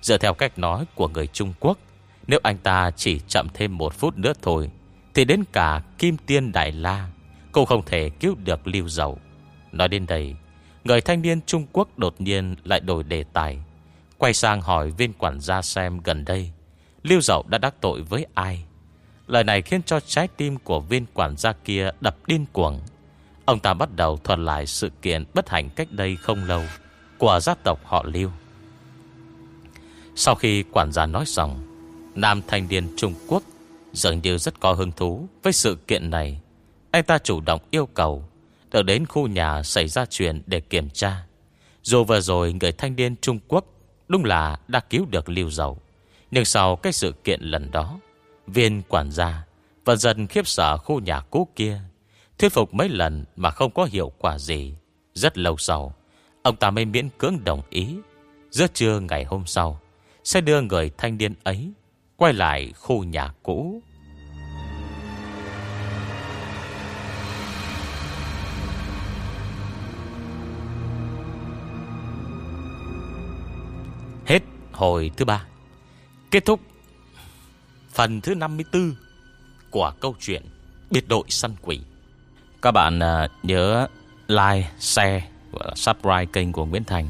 B: Dựa theo cách nói của người Trung Quốc, Nếu anh ta chỉ chậm thêm một phút nữa thôi, Thì đến cả Kim Tiên Đại La Cũng không thể cứu được lưu dậu. Nói đến đây, Người thanh niên Trung Quốc đột nhiên lại đổi đề tài. Quay sang hỏi viên quản gia xem gần đây, Lưu dậu đã đắc tội với ai? Lời này khiến cho trái tim của viên quản gia kia đập điên cuồng. Ông ta bắt đầu thuật lại sự kiện bất hạnh cách đây không lâu. Của gia tộc họ Lưu Sau khi quản gia nói xong, Nam thanh niên Trung Quốc Dường như rất có hứng thú Với sự kiện này Anh ta chủ động yêu cầu Được đến khu nhà xảy ra chuyện để kiểm tra Dù vừa rồi người thanh niên Trung Quốc Đúng là đã cứu được Lưu Dầu Nhưng sau cái sự kiện lần đó Viên quản gia và dần khiếp sợ khu nhà cũ kia. Thuyết phục mấy lần mà không có hiệu quả gì. Rất lâu sau, Ông ta mới miễn cưỡng đồng ý. Giữa trưa ngày hôm sau, Sẽ đưa người thanh niên ấy Quay lại khu nhà cũ. Hết hồi thứ ba. Kết thúc Phần thứ 54 Của câu chuyện Biệt đội săn quỷ. Các bạn à, nhớ like, share và subscribe kênh của Nguyễn Thành.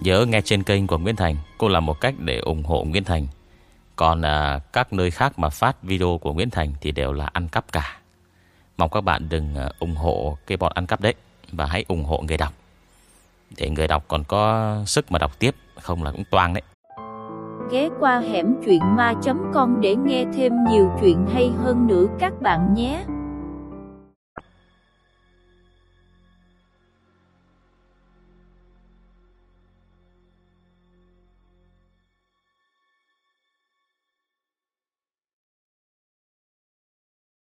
B: Nhớ nghe trên kênh của Nguyễn Thành Cũng là một cách để ủng hộ Nguyễn Thành. Còn à, các nơi khác mà phát video của Nguyễn Thành Thì đều là ăn cắp cả. Mong các bạn đừng à, ủng hộ cái bọn ăn cắp đấy Và hãy ủng hộ người đọc. Để người đọc còn có sức mà đọc tiếp Không là cũng toang đấy
A: ghé qua hẻm truyện ma.com để nghe thêm nhiều chuyện hay hơn nữa các bạn nhé.